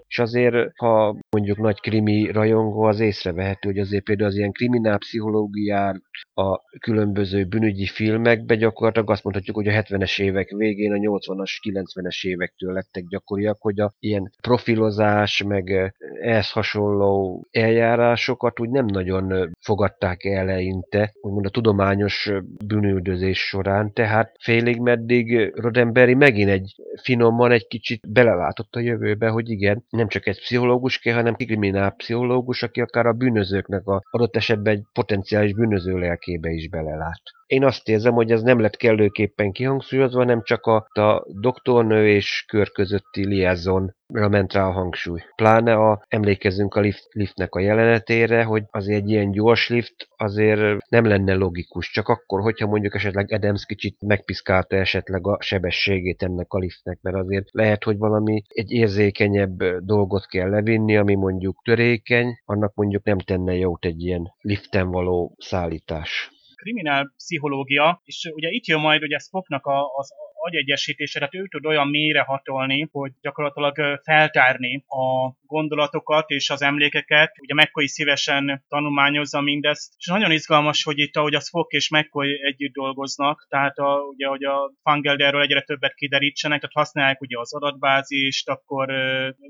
és azért, ha mondjuk nagy krimi rajongó, az észrevehető, hogy azért például az ilyen kriminálpszichológiát a különböző bűnügyi filmekbe gyakorlatilag azt mondhatjuk, hogy a 70-es évek végén, a 80-as, 90-es évektől lettek gyakoriak, hogy a ilyen profilozás, meg ehhez hasonló eljárásokat úgy nem nagyon fogadták eleinte, úgymond a tudományos bűnüldözés során, tehát félig meddig Roddenberry megint egy finoman egy kicsit belelátott a jövőbe, hogy igen, nem csak egy pszichológus kell, hanem kriminál pszichológus, aki akár a bűnözőknek a adott esetben egy potenciális bűnöző lelkébe is belelát. Én azt érzem, hogy ez nem lett kellőképpen kihangsúlyozva, nem csak a, a doktornő és kör közötti liaisonra ment rá a hangsúly. Pláne a, emlékezünk a lift, liftnek a jelenetére, hogy azért egy ilyen gyors lift azért nem lenne logikus, csak akkor, hogyha mondjuk esetleg Adams kicsit megpiszkálta esetleg a sebességét ennek a liftnek, mert azért lehet, hogy valami egy érzékenyebb dolgot kell levinni, ami mondjuk törékeny, annak mondjuk nem tenne jót egy ilyen liften való szállítás kriminál pszichológia, és ugye itt jön majd ugye Spocknak az agyegyesítésre, tehát ő tud olyan mélyre hatolni, hogy gyakorlatilag feltárni a gondolatokat és az emlékeket. Ugye McCoy szívesen tanulmányozza mindezt, és nagyon izgalmas, hogy itt, ahogy a Spock és McCoy együtt dolgoznak, tehát a, ugye, hogy a Fangelderről egyre többet kiderítsenek, tehát használják ugye az adatbázist, akkor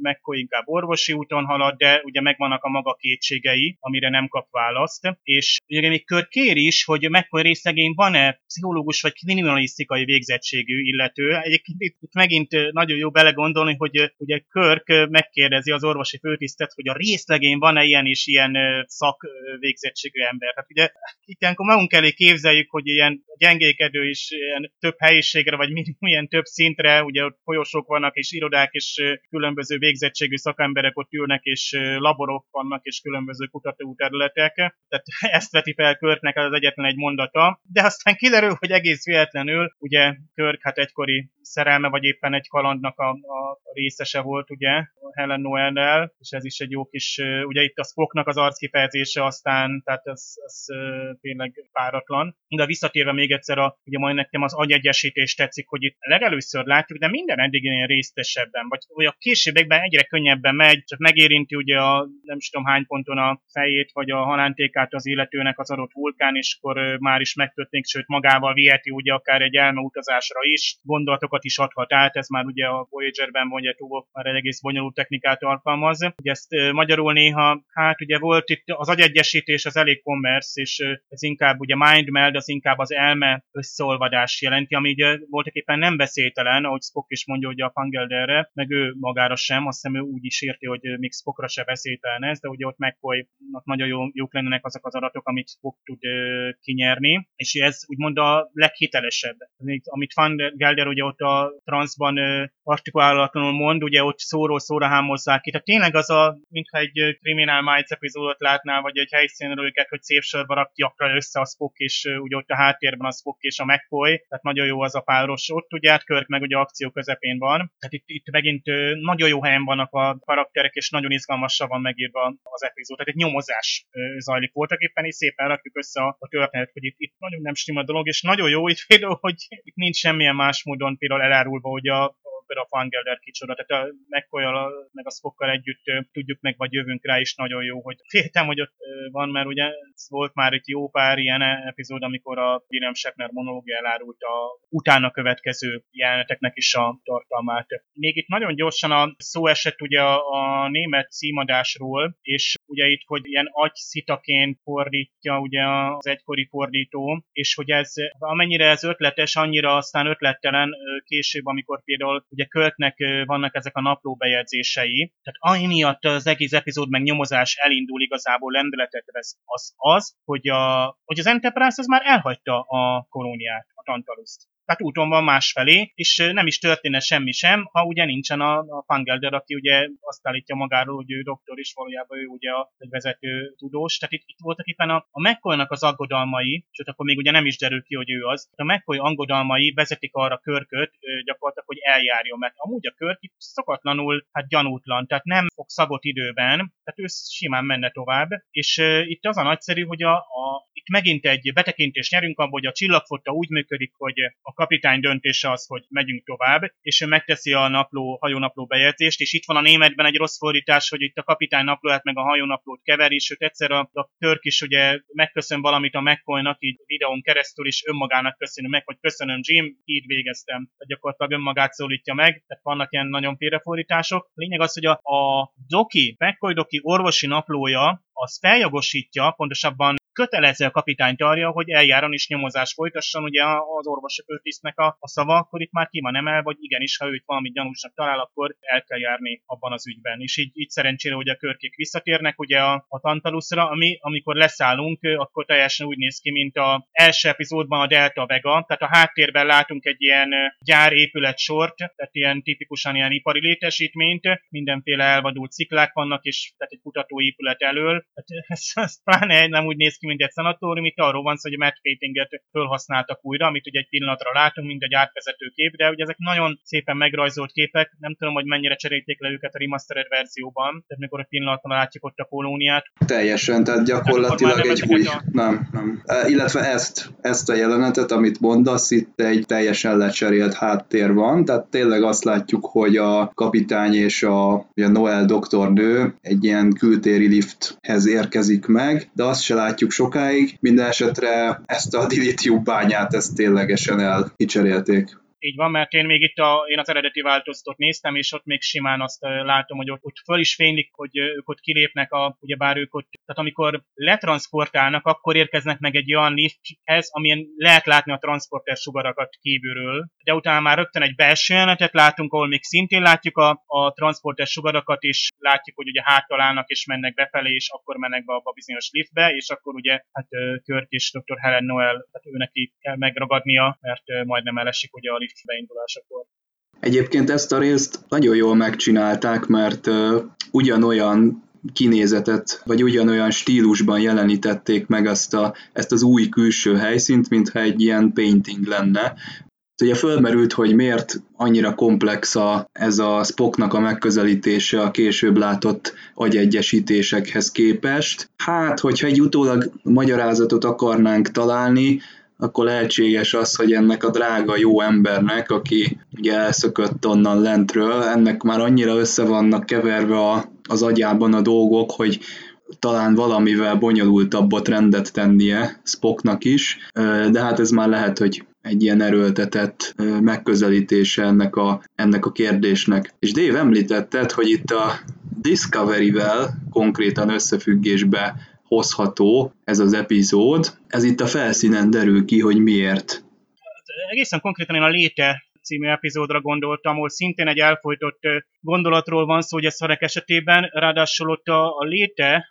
McCoy inkább orvosi úton halad, de ugye megvannak a maga kétségei, amire nem kap választ. És ugye még Kör kér is, hogy McCoy részlegén van-e pszichológus vagy kriminalisztikai végzettségű illető. Egyébként itt, itt megint nagyon jó belegondolni, hogy ugye Körk megkérdezi az orvosi főtisztet, hogy a részlegén van-e ilyen és ilyen szak végzettségű ember. Hát ugye itt ilyenkor magunk elé képzeljük, hogy ilyen gyengékedő is ilyen több helyiségre, vagy milyen több szintre, ugye ott folyosók vannak, és irodák, és különböző végzettségű szakemberek ott ülnek, és laborok vannak, és különböző kutatóterületek. Tehát ezt veti fel Körknek az egyetlen egy mondata. De aztán kiderül, hogy egész véletlenül, ugye Körk hát egykori szerelme, vagy éppen egy kalandnak a, a részese volt, ugye, Helen Noel-nel, és ez is egy jó kis, ugye itt a Spocknak az arckifejezése aztán, tehát ez, ez tényleg páratlan. De visszatérve még egyszer, a, ugye majd nekem az agyegyesítés tetszik, hogy itt legelőször látjuk, de minden eddig résztesebben, vagy, vagy a későbbekben egyre könnyebben megy, csak megérinti ugye a nem is tudom hány ponton a fejét, vagy a halántékát az illetőnek az adott vulkán, és akkor már is megtörténik, sőt magával viheti ugye akár egy elmeutazásra is, gondolatokat is adhat át, ez már ugye a Voyager-ben mondja túl, már egy egész bonyolult technikát alkalmaz. Ugye ezt magyarul néha, hát ugye volt itt az agyegyesítés, az elég commerce, és ez inkább ugye mind meld, az inkább az elme összeolvadás jelenti, ami ugye voltak éppen nem beszédtelen, ahogy Spock is mondja, hogy a Fangelderre, meg ő magára sem, azt hiszem ő úgy is érti, hogy még Spockra se beszédtelen ez, de ugye ott mccoy nagyon jó, jók lennének azok az adatok, amit Spock tud kinyerni, és ez úgymond a leghitelesebb. Amit Van Gelder ugye ott a transzban artikulálatlanul mond, ugye ott szóról szóra hámozzák ki. Tehát tényleg az a, mintha egy Criminal Minds epizódot látnál, vagy egy helyszínről őket, hogy szép sorba rakjakra össze a Spock, és ugye ott a háttérben a Spock és a McCoy, tehát nagyon jó az a páros. Ott ugye hát Körk meg ugye akció közepén van, tehát itt, itt megint nagyon jó helyen vannak a karakterek, és nagyon izgalmasan van megírva az epizód. Tehát egy nyomozás zajlik voltak éppen, és szépen rakjuk össze a, a történet, hogy itt, itt nagyon nem stima dolog, és nagyon jó itt például, hogy itt nincs semmilyen más módon például elárulva, hogy a, például a Fangelder kicsoda, tehát a mccoy meg a Spockkal együtt tudjuk meg, vagy jövünk rá is nagyon jó, hogy féltem, hogy ott van, mert ugye volt már itt jó pár ilyen epizód, amikor a William Shatner monológia elárult a utána következő jeleneteknek is a tartalmát. Még itt nagyon gyorsan a szó esett ugye a, a német címadásról, és ugye itt, hogy ilyen agyszitaként fordítja ugye az egykori fordító, és hogy ez amennyire ez ötletes, annyira aztán ötlettelen később, amikor például ugye Költnek vannak ezek a naplóbejegyzései, tehát amiatt az egész epizód meg nyomozás elindul igazából lendületet vesz az az, hogy, a, hogy az Enterprise az már elhagyta a kolóniát, a Tantaluszt tehát úton van másfelé, és nem is történne semmi sem, ha ugye nincsen a, a Fangelder, aki ugye azt állítja magáról, hogy ő doktor is, valójában ő ugye a, egy vezető tudós. Tehát itt, itt voltak éppen a, a McCoy-nak az aggodalmai, sőt akkor még ugye nem is derül ki, hogy ő az. A McCoy aggodalmai vezetik arra körköt gyakorlatilag, hogy eljárjon, mert amúgy a körk itt szokatlanul hát gyanútlan, tehát nem fog szagot időben, tehát ő simán menne tovább, és uh, itt az a nagyszerű, hogy a, a, itt megint egy betekintést nyerünk abban, hogy a csillagfotta úgy működik, hogy a kapitány döntése az, hogy megyünk tovább, és ő megteszi a napló, hajónapló bejegyzést, és itt van a németben egy rossz fordítás, hogy itt a kapitány naplóját meg a hajónaplót keveri, és őt egyszer a, a Törk is ugye megköszön valamit a mccoy így videón keresztül, és önmagának köszönöm meg, hogy köszönöm Jim, így végeztem. Tehát gyakorlatilag önmagát szólítja meg, tehát vannak ilyen nagyon félrefordítások. Lényeg az, hogy a, a Doki, McCoy Doki orvosi naplója, az feljogosítja, pontosabban kötelező a kapitányt arra, hogy eljárjon és nyomozás folytasson, ugye az orvosi főtisztnek a, a szava, akkor itt már ki van emel, vagy igenis, ha őt valami gyanúsnak talál, akkor el kell járni abban az ügyben. És így, így szerencsére, hogy a körkék visszatérnek ugye a, a Tantalusra, ami, amikor leszállunk, akkor teljesen úgy néz ki, mint a első epizódban a Delta Vega, tehát a háttérben látunk egy ilyen gyárépület sort, tehát ilyen tipikusan ilyen ipari létesítményt, mindenféle elvadult sziklák vannak, és tehát egy kutatóépület elől. Tehát ez, ez pláne nem úgy néz ki, ki, mint egy szanatórium, itt arról van szó, hogy a Matt Patinget felhasználtak újra, amit ugye egy pillanatra látunk, mint egy átvezető kép, de ugye ezek nagyon szépen megrajzolt képek, nem tudom, hogy mennyire cserélték le őket a remastered verzióban, tehát mikor a pillanatra látjuk ott a kolóniát. Teljesen, tehát gyakorlatilag egy új, a... nem, nem. E, illetve ezt, ezt a jelenetet, amit mondasz, itt egy teljesen lecserélt háttér van, tehát tényleg azt látjuk, hogy a kapitány és a, a Noel doktornő egy ilyen kültéri lifthez érkezik meg, de azt se látjuk sokáig. Minden esetre ezt a dilithium bányát ezt ténylegesen elkicserélték. Így van, mert én még itt a, én az eredeti változatot néztem, és ott még simán azt látom, hogy ott, ott föl is fénylik, hogy ők ott kilépnek, a, bár ők ott, tehát amikor letransportálnak, akkor érkeznek meg egy olyan lifthez, amilyen lehet látni a transporter sugarakat kívülről, de utána már rögtön egy belső jelenetet látunk, ahol még szintén látjuk a, a transporter sugarakat, és látjuk, hogy ugye háttalálnak és mennek befelé, és akkor mennek be a bizonyos liftbe, és akkor ugye hát Kirk és dr. Helen Noel, hát ő neki kell megragadnia, mert majdnem elesik ugye a lift beindulásakor. Egyébként ezt a részt nagyon jól megcsinálták, mert uh, ugyanolyan kinézetet, vagy ugyanolyan stílusban jelenítették meg ezt, a, ezt az új külső helyszínt, mintha egy ilyen painting lenne. Ugye fölmerült, hogy miért annyira komplex a, ez a Spocknak a megközelítése a később látott agyegyesítésekhez képest. Hát, hogyha egy utólag magyarázatot akarnánk találni, akkor lehetséges az, hogy ennek a drága jó embernek, aki ugye elszökött onnan lentről, ennek már annyira össze vannak keverve a, az agyában a dolgok, hogy talán valamivel bonyolultabbot rendet tennie Spocknak is, de hát ez már lehet, hogy egy ilyen erőltetett megközelítése ennek a, ennek a kérdésnek. És Dave említetted, hogy itt a Discovery-vel konkrétan összefüggésbe hozható ez az epizód. Ez itt a felszínen derül ki, hogy miért. Egészen konkrétan én a Léte című epizódra gondoltam, ahol szintén egy elfolytott gondolatról van szó, hogy ez Szarek esetében, ráadásul ott a, a Léte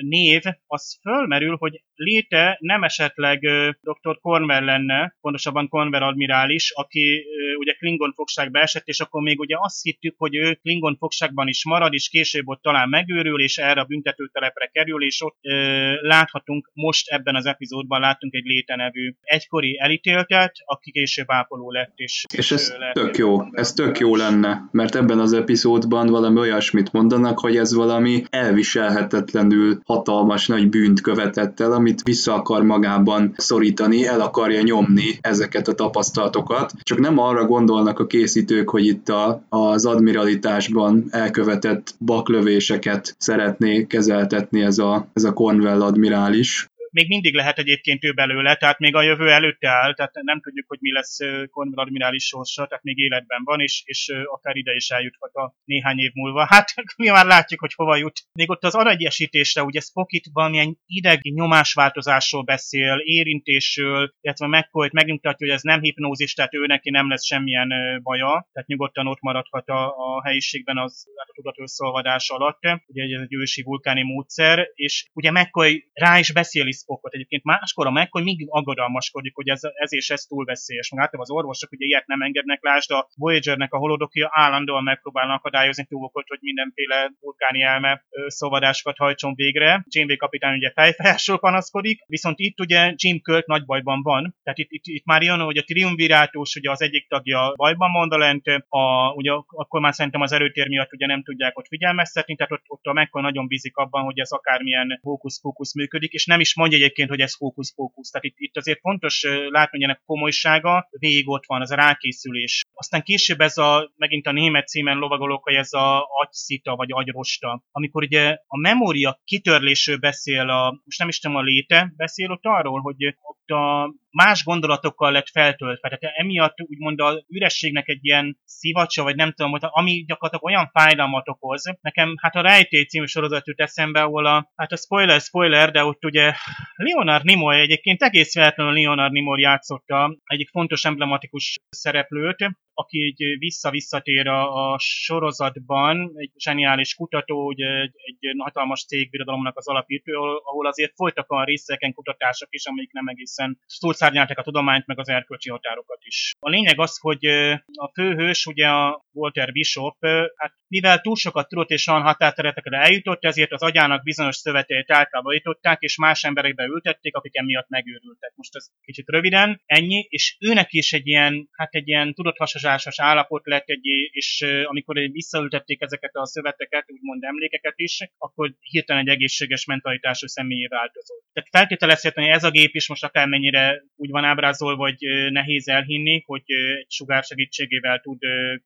név, az fölmerül, hogy léte nem esetleg dr. Cornwell lenne, pontosabban Cornwell admirális, aki ugye Klingon fogságba esett, és akkor még ugye azt hittük, hogy ő Klingon fogságban is marad, és később ott talán megőrül, és erre a büntetőtelepre kerül, és ott ö, láthatunk, most ebben az epizódban láttunk egy léte nevű egykori elítéltet, aki később ápoló lett. És, és ez tök jó, ez tök jó lenne, mert ebben az epizódban valami olyasmit mondanak, hogy ez valami elviselhetetlenül hatalmas nagy bűnt követett el, amit vissza akar magában szorítani, el akarja nyomni ezeket a tapasztalatokat. Csak nem arra gondolnak a készítők, hogy itt a, az admiralitásban elkövetett baklövéseket szeretné kezeltetni ez a, ez a Cornwell admirális, még mindig lehet egyébként ő belőle, tehát még a jövő előtte áll, tehát nem tudjuk, hogy mi lesz Cornwall admirális sorsa, tehát még életben van, és, és akár ide is eljuthat a néhány év múlva. Hát mi már látjuk, hogy hova jut. Még ott az aranyesítésre, ugye Spock itt valamilyen idegi nyomásváltozásról beszél, érintésről, illetve McCoy megnyugtatja, hogy ez nem hipnózis, tehát ő neki nem lesz semmilyen baja, tehát nyugodtan ott maradhat a, a helyiségben az hát a tudatőszolvadás alatt. Ugye ez egy ősi vulkáni módszer, és ugye McCoy rá is beszéli Spockot. Egyébként máskor a McCoy mindig aggodalmaskodik, hogy ez, ez és ez túl veszélyes. Meg általában az orvosok ugye ilyet nem engednek, lásd a Voyagernek a holodokja állandóan megpróbálnak akadályozni túlokat, hogy mindenféle vulkáni elme szóvadásokat hajtson végre. Janeway kapitány ugye fejfejásról panaszkodik, viszont itt ugye Jim Kirk nagy bajban van. Tehát itt, itt, itt már jön, hogy a triumvirátus, ugye az egyik tagja bajban van lent, a, ugye akkor már szerintem az erőtér miatt ugye nem tudják ott figyelmeztetni, tehát ott, ott a McCoy nagyon bízik abban, hogy ez akármilyen fókusz-fókusz működik, és nem is mondja egyébként, hogy ez fókusz-fókusz. Tehát itt, itt azért fontos látni, hogy ennek komolysága végig ott van, az a rákészülés. Aztán később ez a, megint a német címen lovagolok, hogy ez a agyszita vagy agyrosta. Amikor ugye a memória kitörlésről beszél, a, most nem is tudom a léte, beszél ott arról, hogy ott a más gondolatokkal lett feltöltve. Tehát emiatt úgymond a ürességnek egy ilyen szivacsa, vagy nem tudom, ami gyakorlatilag olyan fájdalmat okoz. Nekem hát a Rejtély című sorozat jut eszembe, ahol a, hát a spoiler, spoiler, de ott ugye Leonard Nimoy egyébként egész véletlenül Leonard Nimoy játszotta egyik fontos emblematikus szereplőt, aki így vissza-visszatér a, a sorozatban, egy zseniális kutató, ugye egy, egy hatalmas cégbirodalomnak az alapítő, ahol azért folytak a részeken kutatások is, amik nem egészen túlszárnyálták a tudományt, meg az erkölcsi határokat is. A lényeg az, hogy a főhős, ugye a Walter Bishop, hát mivel túl sokat tudott és olyan határteretekre eljutott, ezért az agyának bizonyos szöveteit eltávolították, és más emberekbe ültették, akik emiatt megőrültek. Most ez kicsit röviden, ennyi, és őnek is egy ilyen, hát egy ilyen tudathasazásos állapot lett, egy, és amikor visszaültették ezeket a szöveteket, úgymond emlékeket is, akkor hirtelen egy egészséges mentalitású személyé változott. Tehát feltételezhetően, ez a gép is most akármennyire úgy van ábrázolva, hogy nehéz elhinni, hogy egy sugár segítségével tud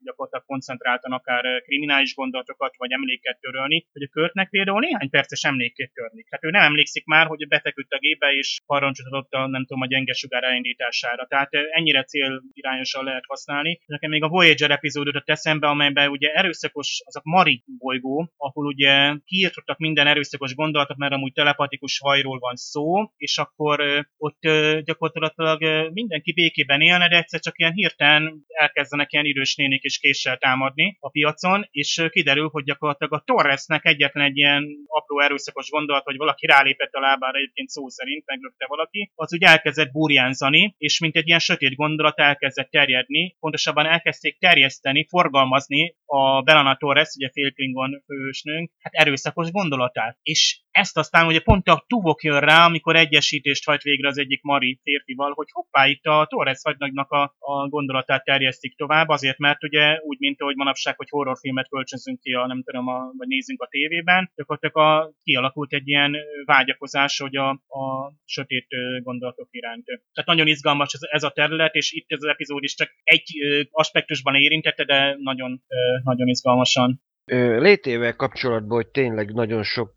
gyakorlatilag koncentráltan akár kriminális gondolatokat vagy emléket törölni, hogy a Körtnek például néhány perces emlékét törni. Tehát ő nem emlékszik már, hogy befeküdt a gépbe és parancsot adott a, nem tudom, a gyenge sugár elindítására. Tehát ennyire célirányosan lehet használni. Nekem még a Voyager epizódot a eszembe, amelyben ugye erőszakos, az a Mari bolygó, ahol ugye kiírtottak minden erőszakos gondolatot, mert amúgy telepatikus hajról van szó, és akkor ott gyakorlatilag mindenki békében élne, de egyszer csak ilyen hirtelen elkezdenek ilyen idős nénik és késsel támadni a piacon, és kiderül, hogy gyakorlatilag a Torresnek egyetlen egy ilyen apró erőszakos gondolat, hogy valaki rálépett a lábára egyébként szó szerint, meglökte valaki, az úgy elkezdett burjánzani, és mint egy ilyen sötét gondolat elkezdett terjedni, pontosabban elkezdték terjeszteni, forgalmazni a Belana Torres, ugye félklingon főhősnőnk, hát erőszakos gondolatát. És ezt aztán ugye pont a tuvok jön rá, amikor egyesítést hajt végre az egyik Mari férfival, hogy hoppá, itt a Torres hagynagynak a, a gondolatát terjesztik tovább, azért mert ugye úgy, mint ahogy manapság, hogy horrorfilmet kölcsönzünk ki, a, nem tudom, a, vagy nézzünk a tévében, gyakorlatilag a, kialakult egy ilyen vágyakozás, hogy a, a sötét gondolatok iránt. Tehát nagyon izgalmas ez, ez a terület, és itt ez az epizód is csak egy aspektusban érintette, de nagyon, nagyon izgalmasan. Létével kapcsolatban, hogy tényleg nagyon sok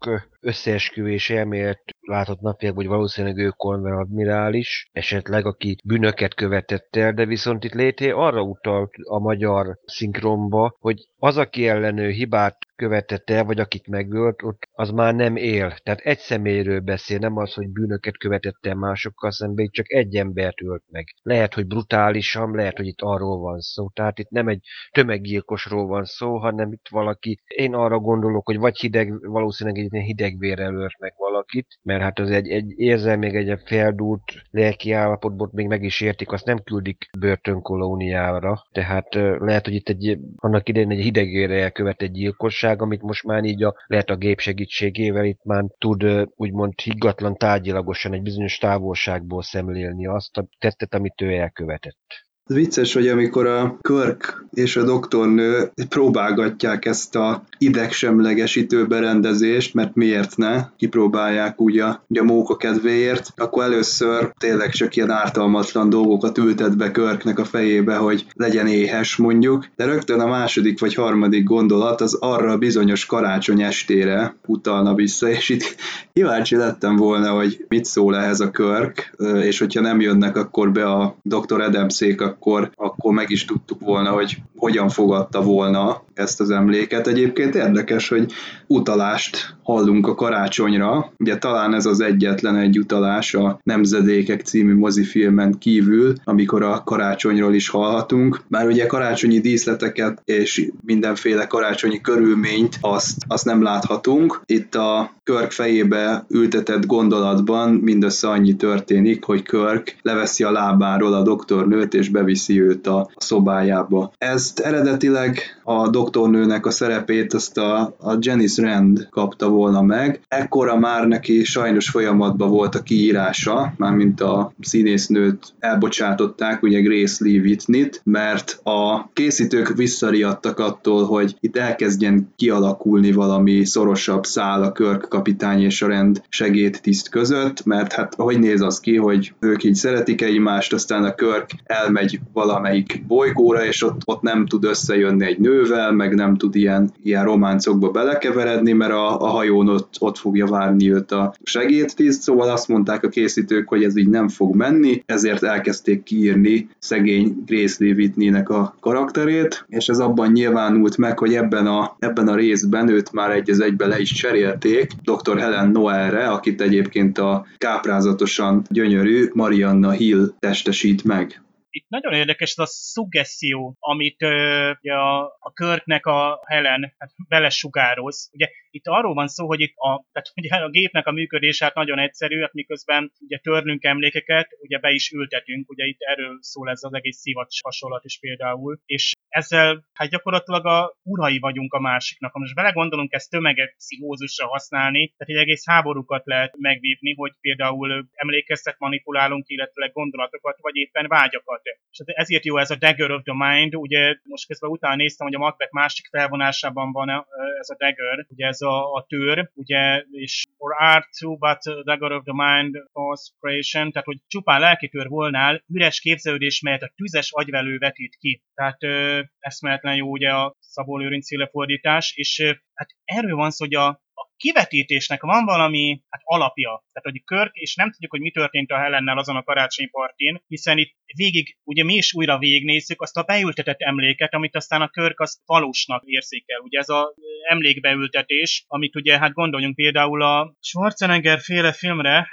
összeesküvés elmélet látott napvilágban, hogy valószínűleg ő Conwell admirális, esetleg aki bűnöket követett el, de viszont itt Lété arra utalt a magyar szinkronba, hogy az, aki ellenő hibát követett el, vagy akit megölt, ott az már nem él. Tehát egy személyről beszél, nem az, hogy bűnöket követett el másokkal szemben, csak egy embert ölt meg. Lehet, hogy brutálisan, lehet, hogy itt arról van szó. Tehát itt nem egy tömeggyilkosról van szó, hanem itt valaki, én arra gondolok, hogy vagy hideg, valószínűleg egy hidegvérrel ölt meg valakit, mert hát az egy, egy érzel még egy feldúlt lelki állapotból még meg is értik, azt nem küldik börtönkolóniára. Tehát lehet, hogy itt egy, annak idején egy hidegvérre elkövetett gyilkos, biztonság, amit most már így a, lehet a gép segítségével itt már tud úgymond higgatlan tárgyilagosan egy bizonyos távolságból szemlélni azt a tettet, amit ő elkövetett. Vicces, hogy amikor a Körk és a doktornő próbálgatják ezt a idegsemlegesítő berendezést, mert miért ne, kipróbálják úgy a, ugye a móka kedvéért, akkor először tényleg csak ilyen ártalmatlan dolgokat ültet be Körknek a fejébe, hogy legyen éhes mondjuk, de rögtön a második vagy harmadik gondolat az arra a bizonyos karácsony estére utalna vissza, és itt kíváncsi lettem volna, hogy mit szól ehhez a Körk, és hogyha nem jönnek akkor be a Dr. Adamszék, akkor, akkor meg is tudtuk volna, hogy hogyan fogadta volna ezt az emléket. Egyébként érdekes, hogy utalást hallunk a karácsonyra. Ugye talán ez az egyetlen egy utalás a Nemzedékek című mozifilmen kívül, amikor a karácsonyról is hallhatunk. Bár ugye karácsonyi díszleteket és mindenféle karácsonyi körülményt azt, azt nem láthatunk. Itt a Körk fejébe ültetett gondolatban mindössze annyi történik, hogy Körk leveszi a lábáról a doktornőt és beviszi őt a szobájába. Ezt eredetileg a doktornőnek a szerepét azt a, a Janice Rand kapta volna meg. Ekkora már neki sajnos folyamatban volt a kiírása, mármint a színésznőt elbocsátották, ugye Grace Lee Whitney-t, mert a készítők visszariadtak attól, hogy itt elkezdjen kialakulni valami szorosabb szál a Körk kapitány és a rend segédtiszt között, mert hát hogy néz az ki, hogy ők így szeretik egymást, aztán a Körk elmegy valamelyik bolygóra, és ott, ott nem tud összejönni egy nővel, meg nem tud ilyen, ilyen románcokba belekeveredni, mert a, a hajón ott, ott fogja várni őt a segédtiszt, szóval azt mondták a készítők, hogy ez így nem fog menni, ezért elkezdték kiírni szegény Grace Lee Whitney-nek a karakterét, és ez abban nyilvánult meg, hogy ebben a, ebben a részben őt már egy az egybe le is cserélték dr. Helen Noelre, akit egyébként a káprázatosan gyönyörű Marianna Hill testesít meg itt nagyon érdekes ez a szuggesszió, amit ö, a, a Körknek a Helen hát belesugároz. Ugye itt arról van szó, hogy itt a, tehát ugye a gépnek a működése hát nagyon egyszerű, hát miközben ugye törnünk emlékeket, ugye be is ültetünk, ugye itt erről szól ez az egész szivacs hasonlat is például, és ezzel hát gyakorlatilag a urai vagyunk a másiknak. Ha most belegondolunk ezt tömeget pszichózusra használni, tehát egy egész háborúkat lehet megvívni, hogy például emlékeztet, manipulálunk, illetve gondolatokat, vagy éppen vágyakat. És hát ezért jó ez a Dagger of the Mind, ugye most közben utána néztem, hogy a Macbeth másik felvonásában van ez a Dagger, ugye ez a, a tőr, ugye, és for art too, but dagger of the mind was creation, tehát hogy csupán lelki tőr volnál, üres képzelődés, melyet a tüzes agyvelő vetít ki. Tehát ö, eszméletlen jó ugye a Szabó Lőrinc fordítás, és ö, hát erről van szó, hogy a, kivetítésnek van valami hát alapja. Tehát, hogy Körk, és nem tudjuk, hogy mi történt a Helennel azon a karácsonyi partin, hiszen itt végig, ugye mi is újra végignézzük azt a beültetett emléket, amit aztán a Körk az valósnak érzékel. Ugye ez a emlékbeültetés, amit ugye hát gondoljunk például a Schwarzenegger féle filmre,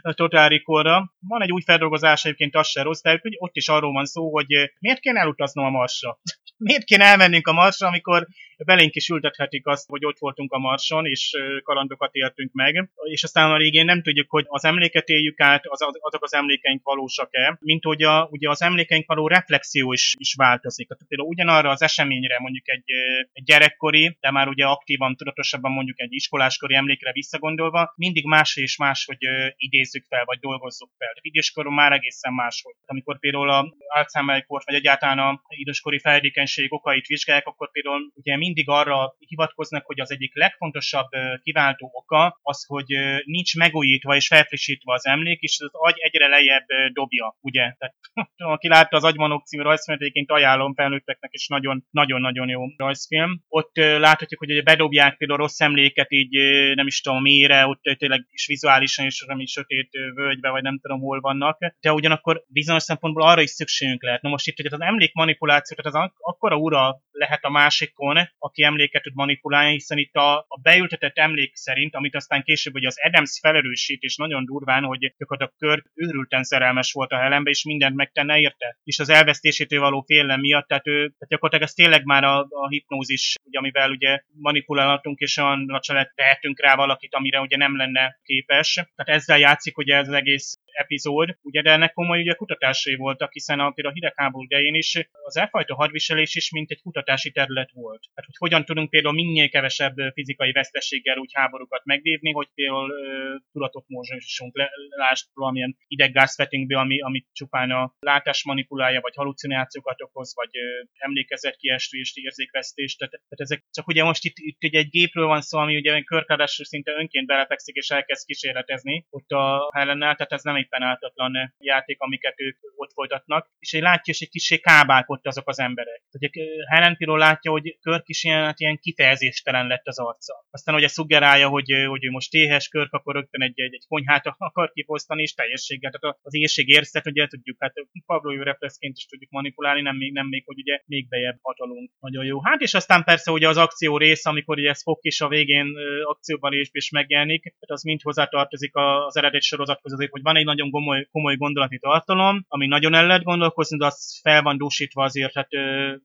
a Total Recall-ra. Van egy új feldolgozás, egyébként az se rossz, de ott is arról van szó, hogy miért kéne elutaznom a Marsra? miért kéne elmennünk a Marsra, amikor belénk is ültethetik azt, hogy ott voltunk a Marson, és kalandokat éltünk meg, és aztán a végén nem tudjuk, hogy az emléket éljük át, az, azok az emlékeink valósak-e, mint hogy a, ugye az emlékeink való reflexió is, is változik. Tehát például ugyanarra az eseményre mondjuk egy, egy gyerekkori, de már ugye aktívan, tudatosabban mondjuk egy iskoláskori emlékre visszagondolva, mindig más és más, hogy idézzük fel, vagy dolgozzuk fel. Tehát időskoron már egészen máshogy. Amikor például a Alzheimer-kor, vagy egyáltalán a időskori fejlékenység okait vizsgálják, akkor például ugye mindig arra hivatkoznak, hogy az egyik legfontosabb kiváltó oka az, hogy nincs megújítva és felfrissítve az emlék, és az agy egyre lejjebb dobja, ugye? Tehát, aki látta az Agymanok című rajzfilmet, egyébként ajánlom felnőtteknek, és nagyon-nagyon jó rajzfilm. Ott láthatjuk, hogy bedobják például rossz emléket így nem is tudom mélyre, ott tényleg is vizuálisan is valami sötét völgybe, vagy nem tudom hol vannak, de ugyanakkor bizonyos szempontból arra is szükségünk lehet. Na most itt, hogy az emlék manipuláció, tehát az akkora ura lehet a másikon, aki emléket tud manipulálni, hiszen itt a, a beültetett emlék szerint, amit aztán később hogy az Adams felerősít, és nagyon durván, hogy a kör őrülten szerelmes volt a Helenbe, és mindent megtenne érte. És az elvesztésétől való félelem miatt, tehát ő, tehát gyakorlatilag ez tényleg már a, a hipnózis, ugye, amivel ugye manipulálhatunk, és olyan a család tehetünk rá valakit, amire ugye nem lenne képes. Tehát ezzel játszik ugye ez az egész epizód, ugye, de ennek komoly ugye kutatásai voltak, hiszen a, például a hidegháború idején is az elfajta hadviselés is mint egy kutatási terület volt. Tehát, hogy hogyan tudunk például minél kevesebb fizikai vesztességgel úgy háborúkat megvívni, hogy például uh, tudatot morzsosunk, le, lásd valamilyen ideggázfettingbe, ami, ami csupán a látás manipulálja, vagy halucinációkat okoz, vagy uh, emlékezetkiestést, érzékvesztést. Tehát, tehát ezek csak ugye most itt, itt egy gépről van szó, ami ugye körkádás szinte önként belepekszik és elkezd kísérletezni ott a Hellennel, tehát ez nem éppen áltatlan játék, amiket ők ott folytatnak, és egy látja, és egy kicsit kábák ott azok az emberek. Tehát Helen például látja, hogy Körk is ilyen, hát ilyen kifejezéstelen lett az arca. Aztán ugye szuggerálja, hogy, hogy ő most éhes Körk, akkor rögtön egy, egy, egy konyhát akar kiposztani, és teljességgel. Tehát az éjség érzet, ugye tudjuk, hát Pablo reflexként is tudjuk manipulálni, nem még, nem még, hogy ugye még bejebb hatolunk. Nagyon jó. Hát és aztán persze ugye az akció rész, amikor ugye Spock is a végén akcióban is, is megjelenik, tehát az mind hozzátartozik az eredet sorozathoz azért, hogy van egy nagyon komoly, komoly gondolati tartalom, ami nagyon el lehet gondolkozni, de az fel van dúsítva azért, hát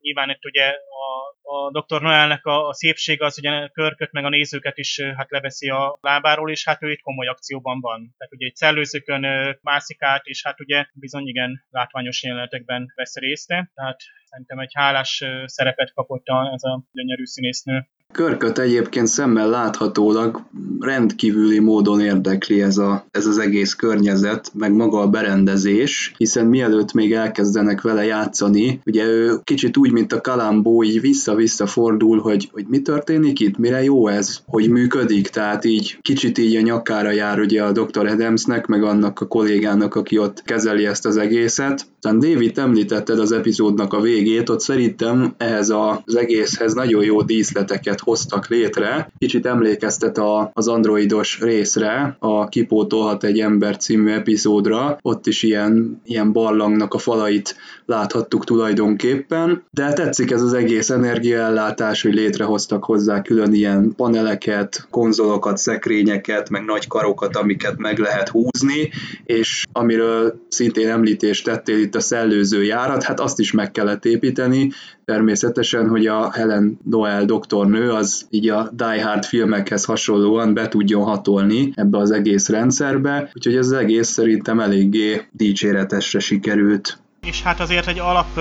nyilván itt ugye a a Dr. Noelnek a, a szépség az, hogy a körköt meg a nézőket is hát leveszi a lábáról, és hát ő itt komoly akcióban van. Tehát ugye egy szellőzőkön mászik át, és hát ugye bizony igen látványos jelenetekben vesz részt. Tehát szerintem egy hálás szerepet kapott ez a gyönyörű színésznő. Körköt egyébként szemmel láthatólag rendkívüli módon érdekli ez, a, ez az egész környezet, meg maga a berendezés, hiszen mielőtt még elkezdenek vele játszani, ugye ő kicsit úgy, mint a kalambó, így vissza-vissza fordul, hogy, hogy mi történik itt, mire jó ez, hogy működik, tehát így kicsit így a nyakára jár ugye a Dr. Adamsnek, meg annak a kollégának, aki ott kezeli ezt az egészet. Aztán David említetted az epizódnak a végét, ott szerintem ehhez az egészhez nagyon jó díszleteket hoztak létre. Kicsit emlékeztet a, az androidos részre, a Kipótolhat egy ember című epizódra, ott is ilyen, ilyen barlangnak a falait láthattuk tulajdonképpen, de tetszik ez az egész energiaellátás, hogy létrehoztak hozzá külön ilyen paneleket, konzolokat, szekrényeket, meg nagy karokat, amiket meg lehet húzni, és amiről szintén említést tettél itt a szellőző járat, hát azt is meg kellett építeni, természetesen, hogy a Helen Noel doktornő az így a Die Hard filmekhez hasonlóan be tudjon hatolni ebbe az egész rendszerbe, úgyhogy ez az egész szerintem eléggé dicséretesre sikerült. És hát azért egy alap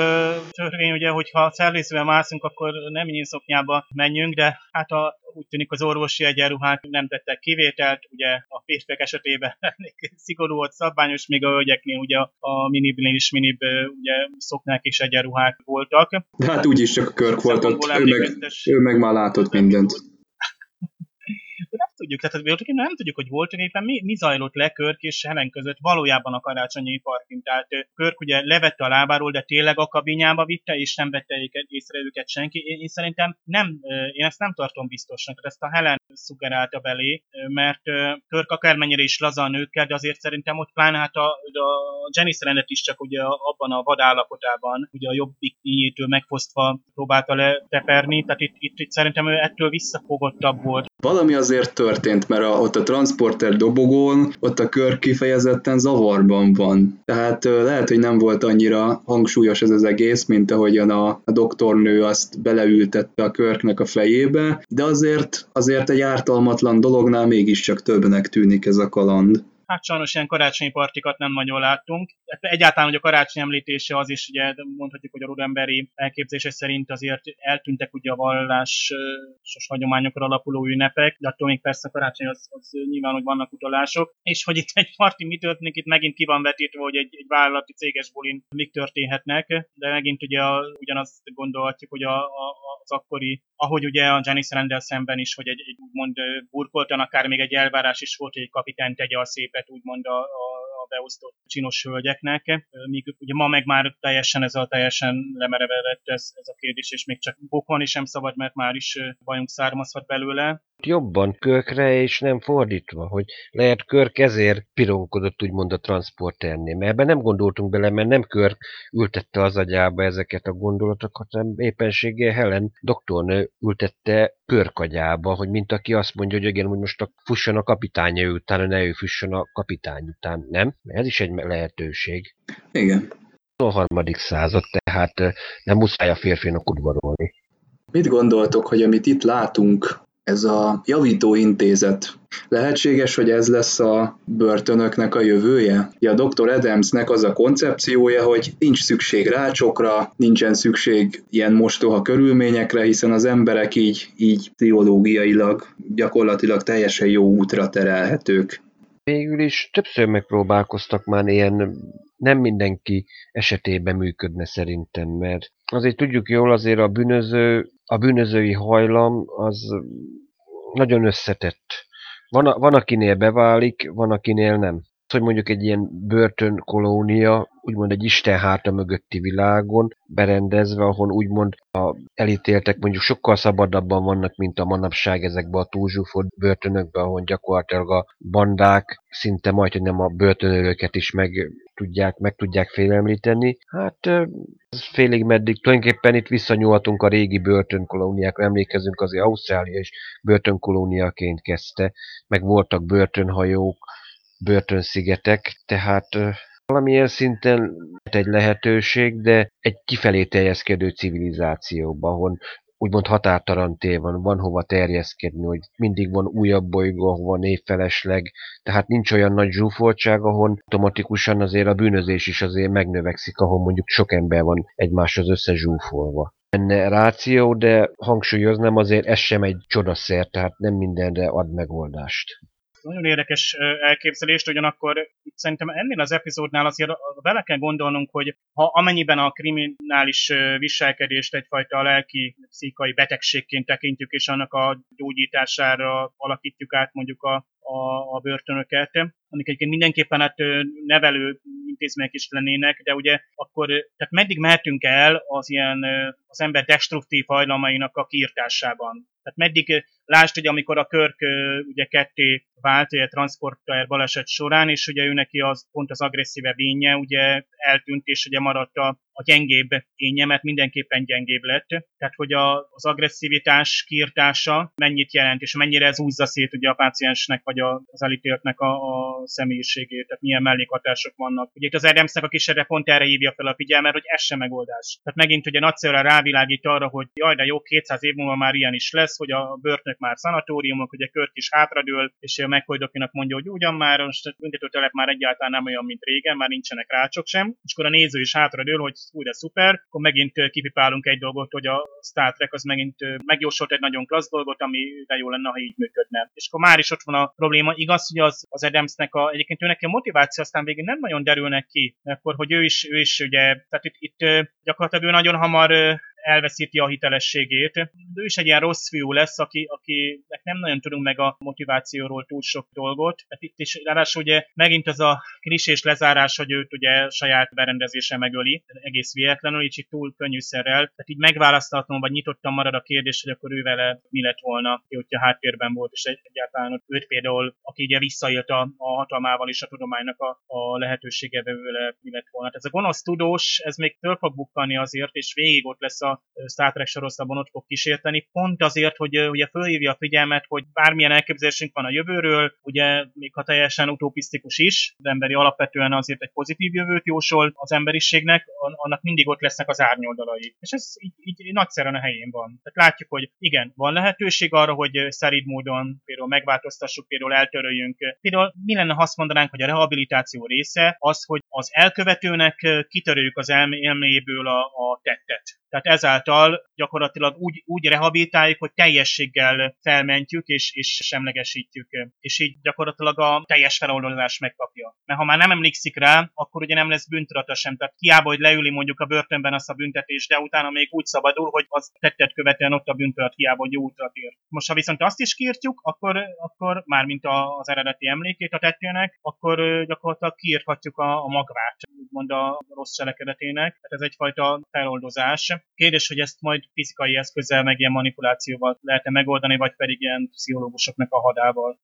törvény, ugye, hogyha szervészben mászunk, akkor nem szoknyába menjünk, de hát a, úgy tűnik az orvosi egyenruhák nem tettek kivételt, ugye a férfiak esetében szigorú volt szabványos, még a hölgyeknél ugye a minibnél is minib ugye szoknák és egyenruhák voltak. De hát úgyis csak a körk volt ott, ő meg, ő meg már látott mindent. tudjuk, tehát nem tudjuk, hogy voltak éppen mi, mi zajlott le Körk és Helen között valójában a karácsonyi parkin. Tehát Körk ugye levette a lábáról, de tényleg a kabinjába vitte, és nem vette észre őket senki. Én, én szerintem nem, én ezt nem tartom biztosnak, ezt a Helen szugerálta belé, mert Körk akármennyire is laza a nőkkel, de azért szerintem ott pláne hát a, a Jenny rendet is csak ugye abban a vadállapotában, ugye a jobbik nyíjétől megfosztva próbálta leteperni, tehát itt, itt, itt szerintem ő ettől visszafogottabb volt. Valami azért történt, mert a, ott a transporter dobogón, ott a kör kifejezetten zavarban van. Tehát lehet, hogy nem volt annyira hangsúlyos ez az egész, mint ahogyan a, a doktornő azt beleültette a körknek a fejébe, de azért, azért egy ártalmatlan dolognál mégiscsak többnek tűnik ez a kaland hát sajnos ilyen karácsonyi partikat nem nagyon láttunk. Egyáltalán, hogy a karácsony említése az is, ugye mondhatjuk, hogy a Rodemberi elképzése szerint azért eltűntek ugye a vallásos hagyományokra alapuló ünnepek, de attól még persze a karácsony az, az nyilván, hogy vannak utalások. És hogy itt egy parti mi történik, itt megint ki van vetítve, hogy egy, egy vállalati céges bulin mik történhetnek, de megint ugye a, ugyanazt gondolhatjuk, hogy a, a, az akkori, ahogy ugye a Janice Randall szemben is, hogy egy, egy úgymond burkoltan, akár még egy elvárás is volt, hogy egy kapitány tegye a szép szerepet úgymond a, a beosztott csinos hölgyeknek, míg ugye ma meg már teljesen ez a teljesen lemerevedett ez, ez a kérdés, és még csak bokon is sem szabad, mert már is bajunk származhat belőle. Jobban körkre, és nem fordítva, hogy lehet körk ezért pironkodott úgymond a transporternél, mert ebben nem gondoltunk bele, mert nem körk ültette az agyába ezeket a gondolatokat, hanem éppenséggel Helen doktornő ültette körkagyába, hogy mint aki azt mondja, hogy igen, hogy most a fusson a kapitánya után, ne ő fusson a kapitány után, nem? Ez is egy lehetőség. Igen. A harmadik század, tehát nem muszáj a férfinak udvarolni. Mit gondoltok, hogy amit itt látunk, ez a javító intézet, lehetséges, hogy ez lesz a börtönöknek a jövője? Ja, a Dr. Adamsnek az a koncepciója, hogy nincs szükség rácsokra, nincsen szükség ilyen mostoha körülményekre, hiszen az emberek így, így pszichológiailag gyakorlatilag teljesen jó útra terelhetők végül is többször megpróbálkoztak már ilyen, nem mindenki esetében működne szerintem, mert azért tudjuk jól, azért a bűnöző, a bűnözői hajlam az nagyon összetett. Van, van akinél beválik, van akinél nem hogy mondjuk egy ilyen börtönkolónia, úgymond egy Isten háta mögötti világon berendezve, ahol úgymond a elítéltek mondjuk sokkal szabadabban vannak, mint a manapság ezekben a túlzsúfolt börtönökben, ahol gyakorlatilag a bandák szinte majd, hogy nem a börtönőröket is meg tudják, meg tudják félemlíteni. Hát ez félig meddig tulajdonképpen itt visszanyúlhatunk a régi börtönkolóniákra, emlékezünk azért Ausztrália is börtönkolóniaként kezdte, meg voltak börtönhajók, börtönszigetek, tehát valamilyen szinten egy lehetőség, de egy kifelé terjeszkedő civilizációban, ahol úgymond határtalan van, van hova terjeszkedni, hogy mindig van újabb bolygó, ahova névfelesleg, tehát nincs olyan nagy zsúfoltság, ahol automatikusan azért a bűnözés is azért megnövekszik, ahol mondjuk sok ember van egymáshoz összezsúfolva. Enne ráció, de hangsúlyoznám azért ez sem egy csodaszer, tehát nem mindenre ad megoldást nagyon érdekes elképzelést, ugyanakkor itt szerintem ennél az epizódnál azért bele kell gondolnunk, hogy ha amennyiben a kriminális viselkedést egyfajta lelki, pszichai betegségként tekintjük, és annak a gyógyítására alakítjuk át mondjuk a, a, a börtönöket, amik egyébként mindenképpen hát nevelő intézmények is lennének, de ugye akkor, tehát meddig mehetünk el az ilyen az ember destruktív hajlamainak a kiirtásában? Tehát meddig Lásd, hogy amikor a Körk ugye ketté vált a transporter baleset során, és ugye ő neki az pont az agresszíve énje ugye eltűnt, és ugye maradt a, a gyengébb énje, mert mindenképpen gyengébb lett. Tehát, hogy a, az agresszivitás kiirtása mennyit jelent, és mennyire ez húzza szét ugye a páciensnek, vagy a, az elítéltnek a, a személyiségét, tehát milyen mellékhatások vannak. Ugye itt az Adamsnek a kísérlet pont erre hívja fel a figyelmet, hogy ez sem megoldás. Tehát megint ugye nagyszerűen rávilágít arra, hogy jaj, de jó, 200 év múlva már ilyen is lesz, hogy a börtönök már szanatóriumok, ugye Körk is hátradől, és a McCoy mondja, hogy ugyan már most büntetőtelep már egyáltalán nem olyan, mint régen, már nincsenek rácsok sem, és akkor a néző is hátradől, hogy új, de szuper, akkor megint kipipálunk egy dolgot, hogy a Star Trek az megint megjósolt egy nagyon klassz dolgot, ami de jó lenne, ha így működne. És akkor már is ott van a probléma. Igaz, hogy az, az Adamsnek a, egyébként őnek a motiváció aztán végén nem nagyon derülnek ki, akkor, hogy ő is, ő is ugye, tehát itt, itt gyakorlatilag ő nagyon hamar elveszíti a hitelességét. De ő is egy ilyen rossz fiú lesz, aki, akinek nem nagyon tudunk meg a motivációról túl sok dolgot. Tehát itt is ráadásul ugye megint az a klisés lezárás, hogy őt ugye saját berendezése megöli, egész véletlenül, így túl könnyűszerrel. Tehát így megválaszthatom, vagy nyitottam marad a kérdés, hogy akkor ő vele mi lett volna, hogyha háttérben volt, és egyáltalán ott őt például, aki ugye visszaélt a, a hatalmával és a tudománynak a, a lehetősége vele mi lett volna. Ez a gonosz tudós, ez még föl fog bukkani azért, és végig ott lesz a Star Trek sorozatban, fog kísérteni, pont azért, hogy ugye fölhívja a figyelmet, hogy bármilyen elképzelésünk van a jövőről, ugye még ha teljesen utopisztikus is, de emberi alapvetően azért egy pozitív jövőt jósol az emberiségnek, annak mindig ott lesznek az árnyoldalai. És ez így, így nagyszerűen a helyén van. Tehát látjuk, hogy igen, van lehetőség arra, hogy szerid módon például megváltoztassuk, például eltöröljünk. Például mi lenne, ha azt mondanánk, hogy a rehabilitáció része az, hogy az elkövetőnek kitörőjük az elméből a, a tettet. Tehát ezáltal gyakorlatilag úgy, úgy rehabilitáljuk, hogy teljességgel felmentjük és, és semlegesítjük. És így gyakorlatilag a teljes feloldozás megkapja. Mert ha már nem emlékszik rá, akkor ugye nem lesz bűntudata sem. Tehát hiába, hogy leüli mondjuk a börtönben azt a büntetés, de utána még úgy szabadul, hogy az tettet követően ott a büntet, hiába, hogy jó útra tér. Most ha viszont azt is kírtjuk, akkor, akkor már mint az eredeti emlékét a tettének, akkor gyakorlatilag kiírhatjuk a, a magvát, úgymond a rossz cselekedetének. Tehát ez egyfajta feloldozás. Kérdés, hogy ezt majd fizikai eszközzel, meg ilyen manipulációval lehet-e megoldani, vagy pedig ilyen pszichológusoknak a hadával.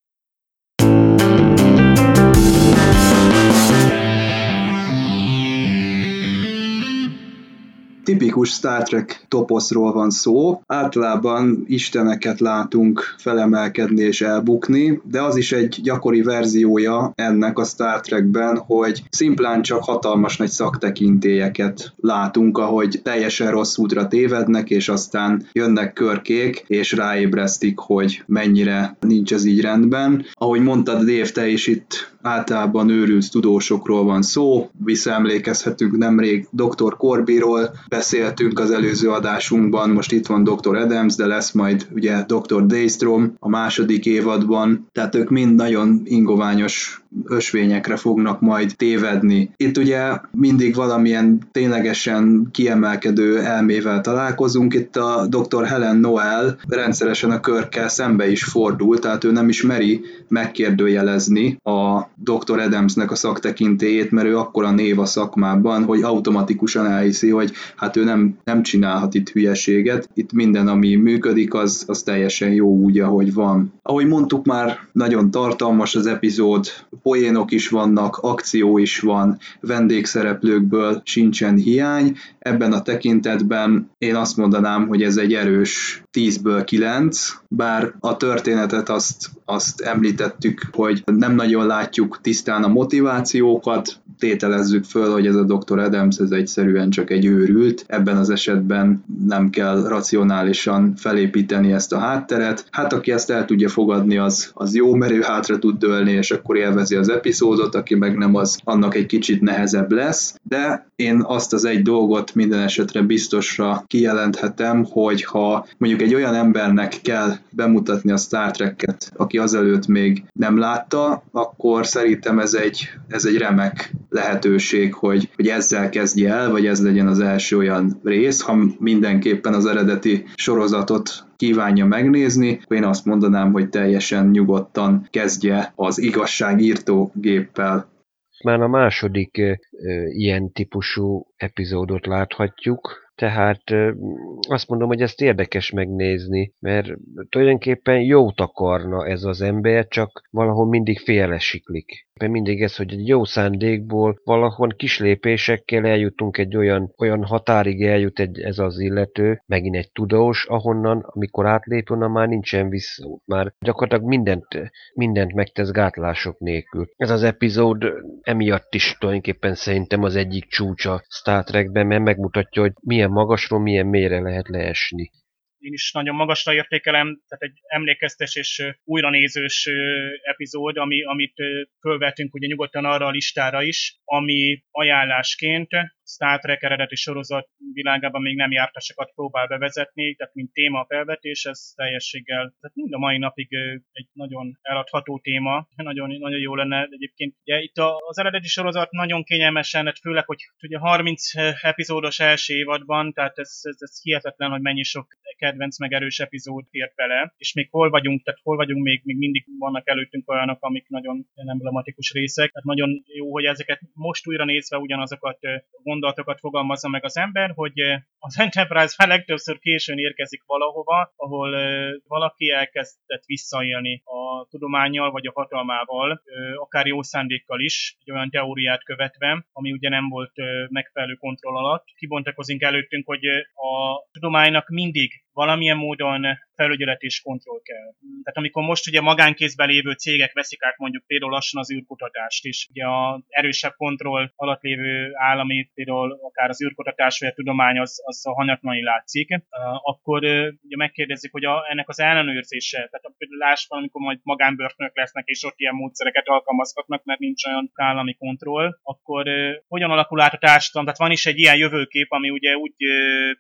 Tipikus Star Trek toposzról van szó. Általában isteneket látunk felemelkedni és elbukni, de az is egy gyakori verziója ennek a Star Trekben, hogy szimplán csak hatalmas nagy szaktekintélyeket látunk, ahogy teljesen rossz útra tévednek, és aztán jönnek körkék, és ráébresztik, hogy mennyire nincs ez így rendben. Ahogy mondtad, Dave, te is itt általában őrült tudósokról van szó, visszaemlékezhetünk nemrég dr. Corbyról, beszéltünk az előző adásunkban, most itt van dr. Adams, de lesz majd ugye dr. Daystrom a második évadban, tehát ők mind nagyon ingoványos ösvényekre fognak majd tévedni. Itt ugye mindig valamilyen ténylegesen kiemelkedő elmével találkozunk, itt a dr. Helen Noel rendszeresen a körkel szembe is fordul, tehát ő nem is meri megkérdőjelezni a dr. Adamsnek a szaktekintélyét, mert ő akkora név a szakmában, hogy automatikusan elhiszi, hogy hát ő nem, nem csinálhat itt hülyeséget. Itt minden, ami működik, az, az teljesen jó úgy, ahogy van. Ahogy mondtuk már, nagyon tartalmas az epizód, poénok is vannak, akció is van, vendégszereplőkből sincsen hiány. Ebben a tekintetben én azt mondanám, hogy ez egy erős 10-ből 9, bár a történetet azt, azt említettük, hogy nem nagyon látjuk tisztán a motivációkat, tételezzük föl, hogy ez a Dr. Adams ez egyszerűen csak egy őrült, ebben az esetben nem kell racionálisan felépíteni ezt a hátteret. Hát aki ezt el tudja fogadni, az, az jó, mert ő hátra tud dőlni, és akkor élvezi az epizódot, aki meg nem, az annak egy kicsit nehezebb lesz, de én azt az egy dolgot minden esetre biztosra kijelenthetem, hogy ha mondjuk egy olyan embernek kell bemutatni a Star Trek-et, aki azelőtt még nem látta, akkor szerintem ez egy, ez egy remek lehetőség, hogy, hogy ezzel kezdje el, vagy ez legyen az első olyan rész, ha mindenképpen az eredeti sorozatot kívánja megnézni, én azt mondanám, hogy teljesen nyugodtan kezdje az igazságírtó géppel. Már a második e, ilyen típusú epizódot láthatjuk, tehát azt mondom, hogy ezt érdekes megnézni, mert tulajdonképpen jót akarna ez az ember, csak valahol mindig félresiklik. Mindig ez, hogy egy jó szándékból valahol kis lépésekkel eljutunk egy olyan, olyan határig eljut egy, ez az illető, megint egy tudós, ahonnan, amikor átlép, onnan már nincsen vissza. Már gyakorlatilag mindent, mindent megtesz gátlások nélkül. Ez az epizód emiatt is tulajdonképpen szerintem az egyik csúcsa Star Trekben, mert megmutatja, hogy milyen magasról, milyen mélyre lehet leesni. Én is nagyon magasra értékelem, tehát egy emlékeztes és újranézős epizód, ami, amit fölvetünk ugye nyugodtan arra a listára is, ami ajánlásként Star Trek eredeti sorozat világában még nem jártasokat próbál bevezetni, tehát mint téma felvetés, ez teljességgel, tehát mind a mai napig egy nagyon eladható téma, nagyon, nagyon jó lenne egyébként. Ugye itt az eredeti sorozat nagyon kényelmesen, hát főleg, hogy ugye 30 epizódos első évadban, tehát ez, ez, ez hihetetlen, hogy mennyi sok kedvenc meg erős epizód ért bele, és még hol vagyunk, tehát hol vagyunk még, még mindig vannak előttünk olyanok, amik nagyon emblematikus részek, tehát nagyon jó, hogy ezeket most újra nézve ugyanazokat gondolatokat fogalmazza meg az ember, hogy az Enterprise már legtöbbször későn érkezik valahova, ahol valaki elkezdett visszaélni a tudományjal vagy a hatalmával, akár jó szándékkal is, egy olyan teóriát követve, ami ugye nem volt megfelelő kontroll alatt. Kibontakozunk előttünk, hogy a tudománynak mindig valamilyen módon felügyelet és kontroll kell. Tehát amikor most ugye magánkézben lévő cégek veszik át mondjuk például lassan az űrkutatást, és ugye a erősebb kontroll alatt lévő állami, például akár az űrkutatás vagy a tudomány az, az a hanyatlani látszik, akkor ugye megkérdezik, hogy a, ennek az ellenőrzése, tehát például láss amikor majd magánbörtönök lesznek, és ott ilyen módszereket alkalmazhatnak, mert nincs olyan állami kontroll, akkor hogyan alakul át a társadalom? Tehát van is egy ilyen jövőkép, ami ugye úgy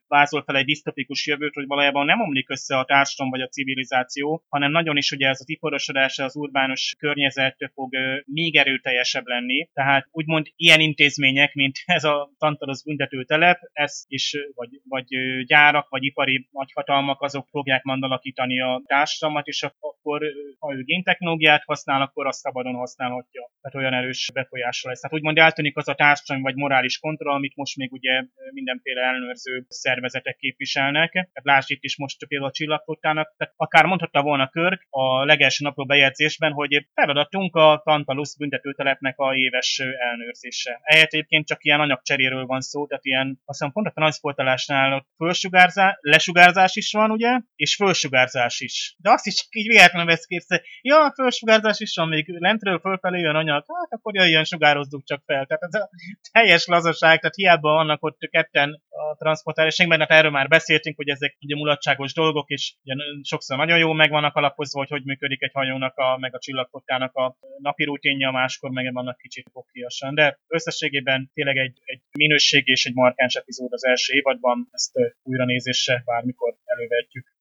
vázol fel egy disztopikus jövőt, hogy valójában nem omlik össze a társadalom vagy a civilizáció, hanem nagyon is ugye ez az iparosodás, az urbánus környezet fog még erőteljesebb lenni. Tehát úgymond ilyen intézmények, mint ez a Tantalos büntetőtelep, ez is, vagy, vagy gyárak, vagy ipari nagyhatalmak, azok fogják mandalakítani a társadalmat, és akkor, ha ő géntechnológiát használ, akkor azt szabadon használhatja. Tehát olyan erős befolyással lesz. Tehát úgymond eltűnik az a társadalmi vagy morális kontroll, amit most még ugye mindenféle ellenőrző szervezetek képviselnek. Tehát lásd itt is most például a csillagflottának, tehát akár mondhatta volna Körk a legelső napló bejegyzésben, hogy feladatunk a Tantalus büntetőtelepnek a éves ellenőrzése. Ehhez egyébként csak ilyen anyagcseréről van szó, tehát ilyen, azt hiszem pont a transportálásnál ott fölsugárzás, lesugárzás is van, ugye, és fölsugárzás is. De azt is így véletlenül vesz képzel, ja, fölsugárzás is van, még lentről fölfelé jön anyag, hát akkor jöjjön, sugározzuk csak fel. Tehát ez a teljes lazaság, tehát hiába vannak ott ketten a transportálásban, mert hát erről már beszéltünk, hogy ezek ugye mulatságos dolgok, és ugye sokszor nagyon jó meg vannak alapozva, hogy hogy működik egy hajónak, a, meg a csillagkottának a napi rutinja, máskor meg vannak kicsit fokiasan. De összességében tényleg egy, egy minőség és egy markáns epizód az első évadban, ezt újra nézésre bármikor elővetjük.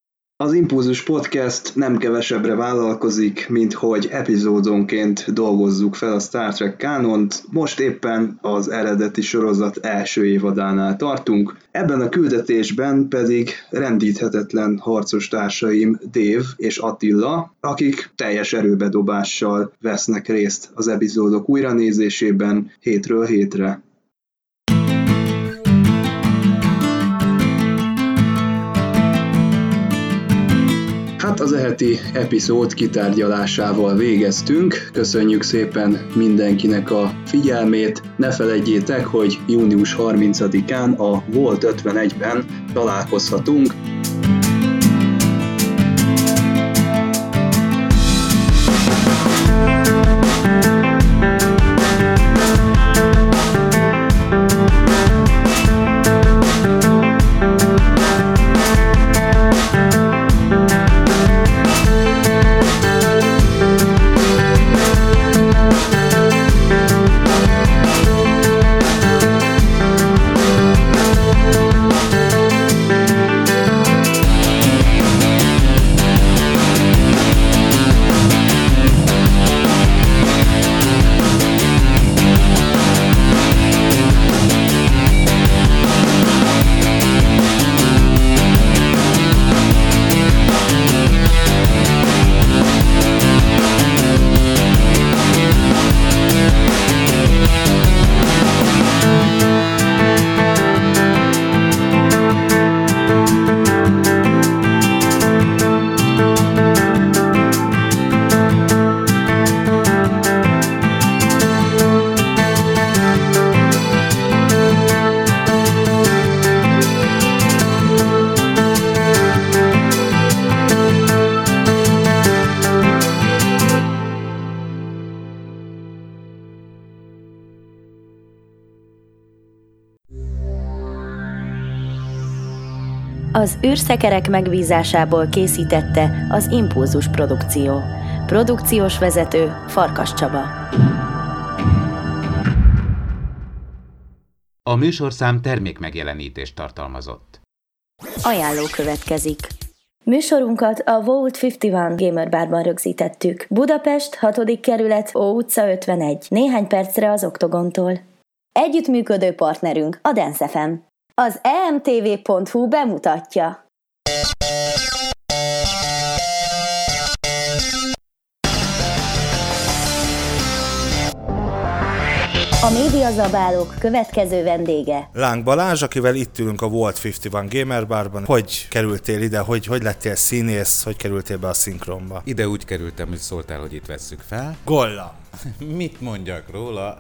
Az Impulzus Podcast nem kevesebbre vállalkozik, mint hogy epizódonként dolgozzuk fel a Star Trek kánont. Most éppen az eredeti sorozat első évadánál tartunk. Ebben a küldetésben pedig rendíthetetlen harcos társaim Dave és Attila, akik teljes erőbedobással vesznek részt az epizódok újranézésében hétről hétre. Hát az eheti epizód kitárgyalásával végeztünk. Köszönjük szépen mindenkinek a figyelmét. Ne felejtjétek, hogy június 30-án a Volt 51-ben találkozhatunk. Űrszekerek megbízásából készítette az Impulzus Produkció. Produkciós vezető Farkas Csaba. A műsorszám termék megjelenítést tartalmazott. Ajánló következik. Műsorunkat a Vault 51 Gamer Barban rögzítettük. Budapest, 6. kerület, Ó utca 51, néhány percre az Oktogontól. Együttműködő partnerünk a Dance FM. Az emtv.hu bemutatja. Música A médiazabálók következő vendége. Láng Balázs, akivel itt ülünk a Volt 51 Gamer Barban. Hogy kerültél ide, hogy, hogy lettél színész, hogy kerültél be a szinkronba? Ide úgy kerültem, hogy szóltál, hogy itt vesszük fel. Golla! Mit mondjak róla?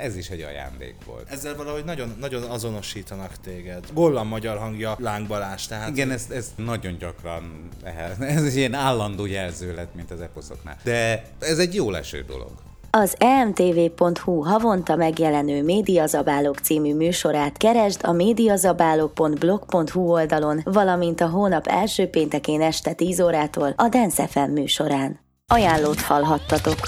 Ez is egy ajándék volt. Ezzel valahogy nagyon, nagyon azonosítanak téged. Gollam magyar hangja Láng Balázs, tehát... Igen, ez, ez nagyon gyakran, ez egy ilyen állandó jelző lett, mint az eposzoknál. De ez egy jó leső dolog. Az emtv.hu havonta megjelenő Médiazabálók című műsorát keresd a médiazabálók.blog.hu oldalon, valamint a hónap első péntekén este 10 órától a Dance FM műsorán. Ajánlót hallhattatok!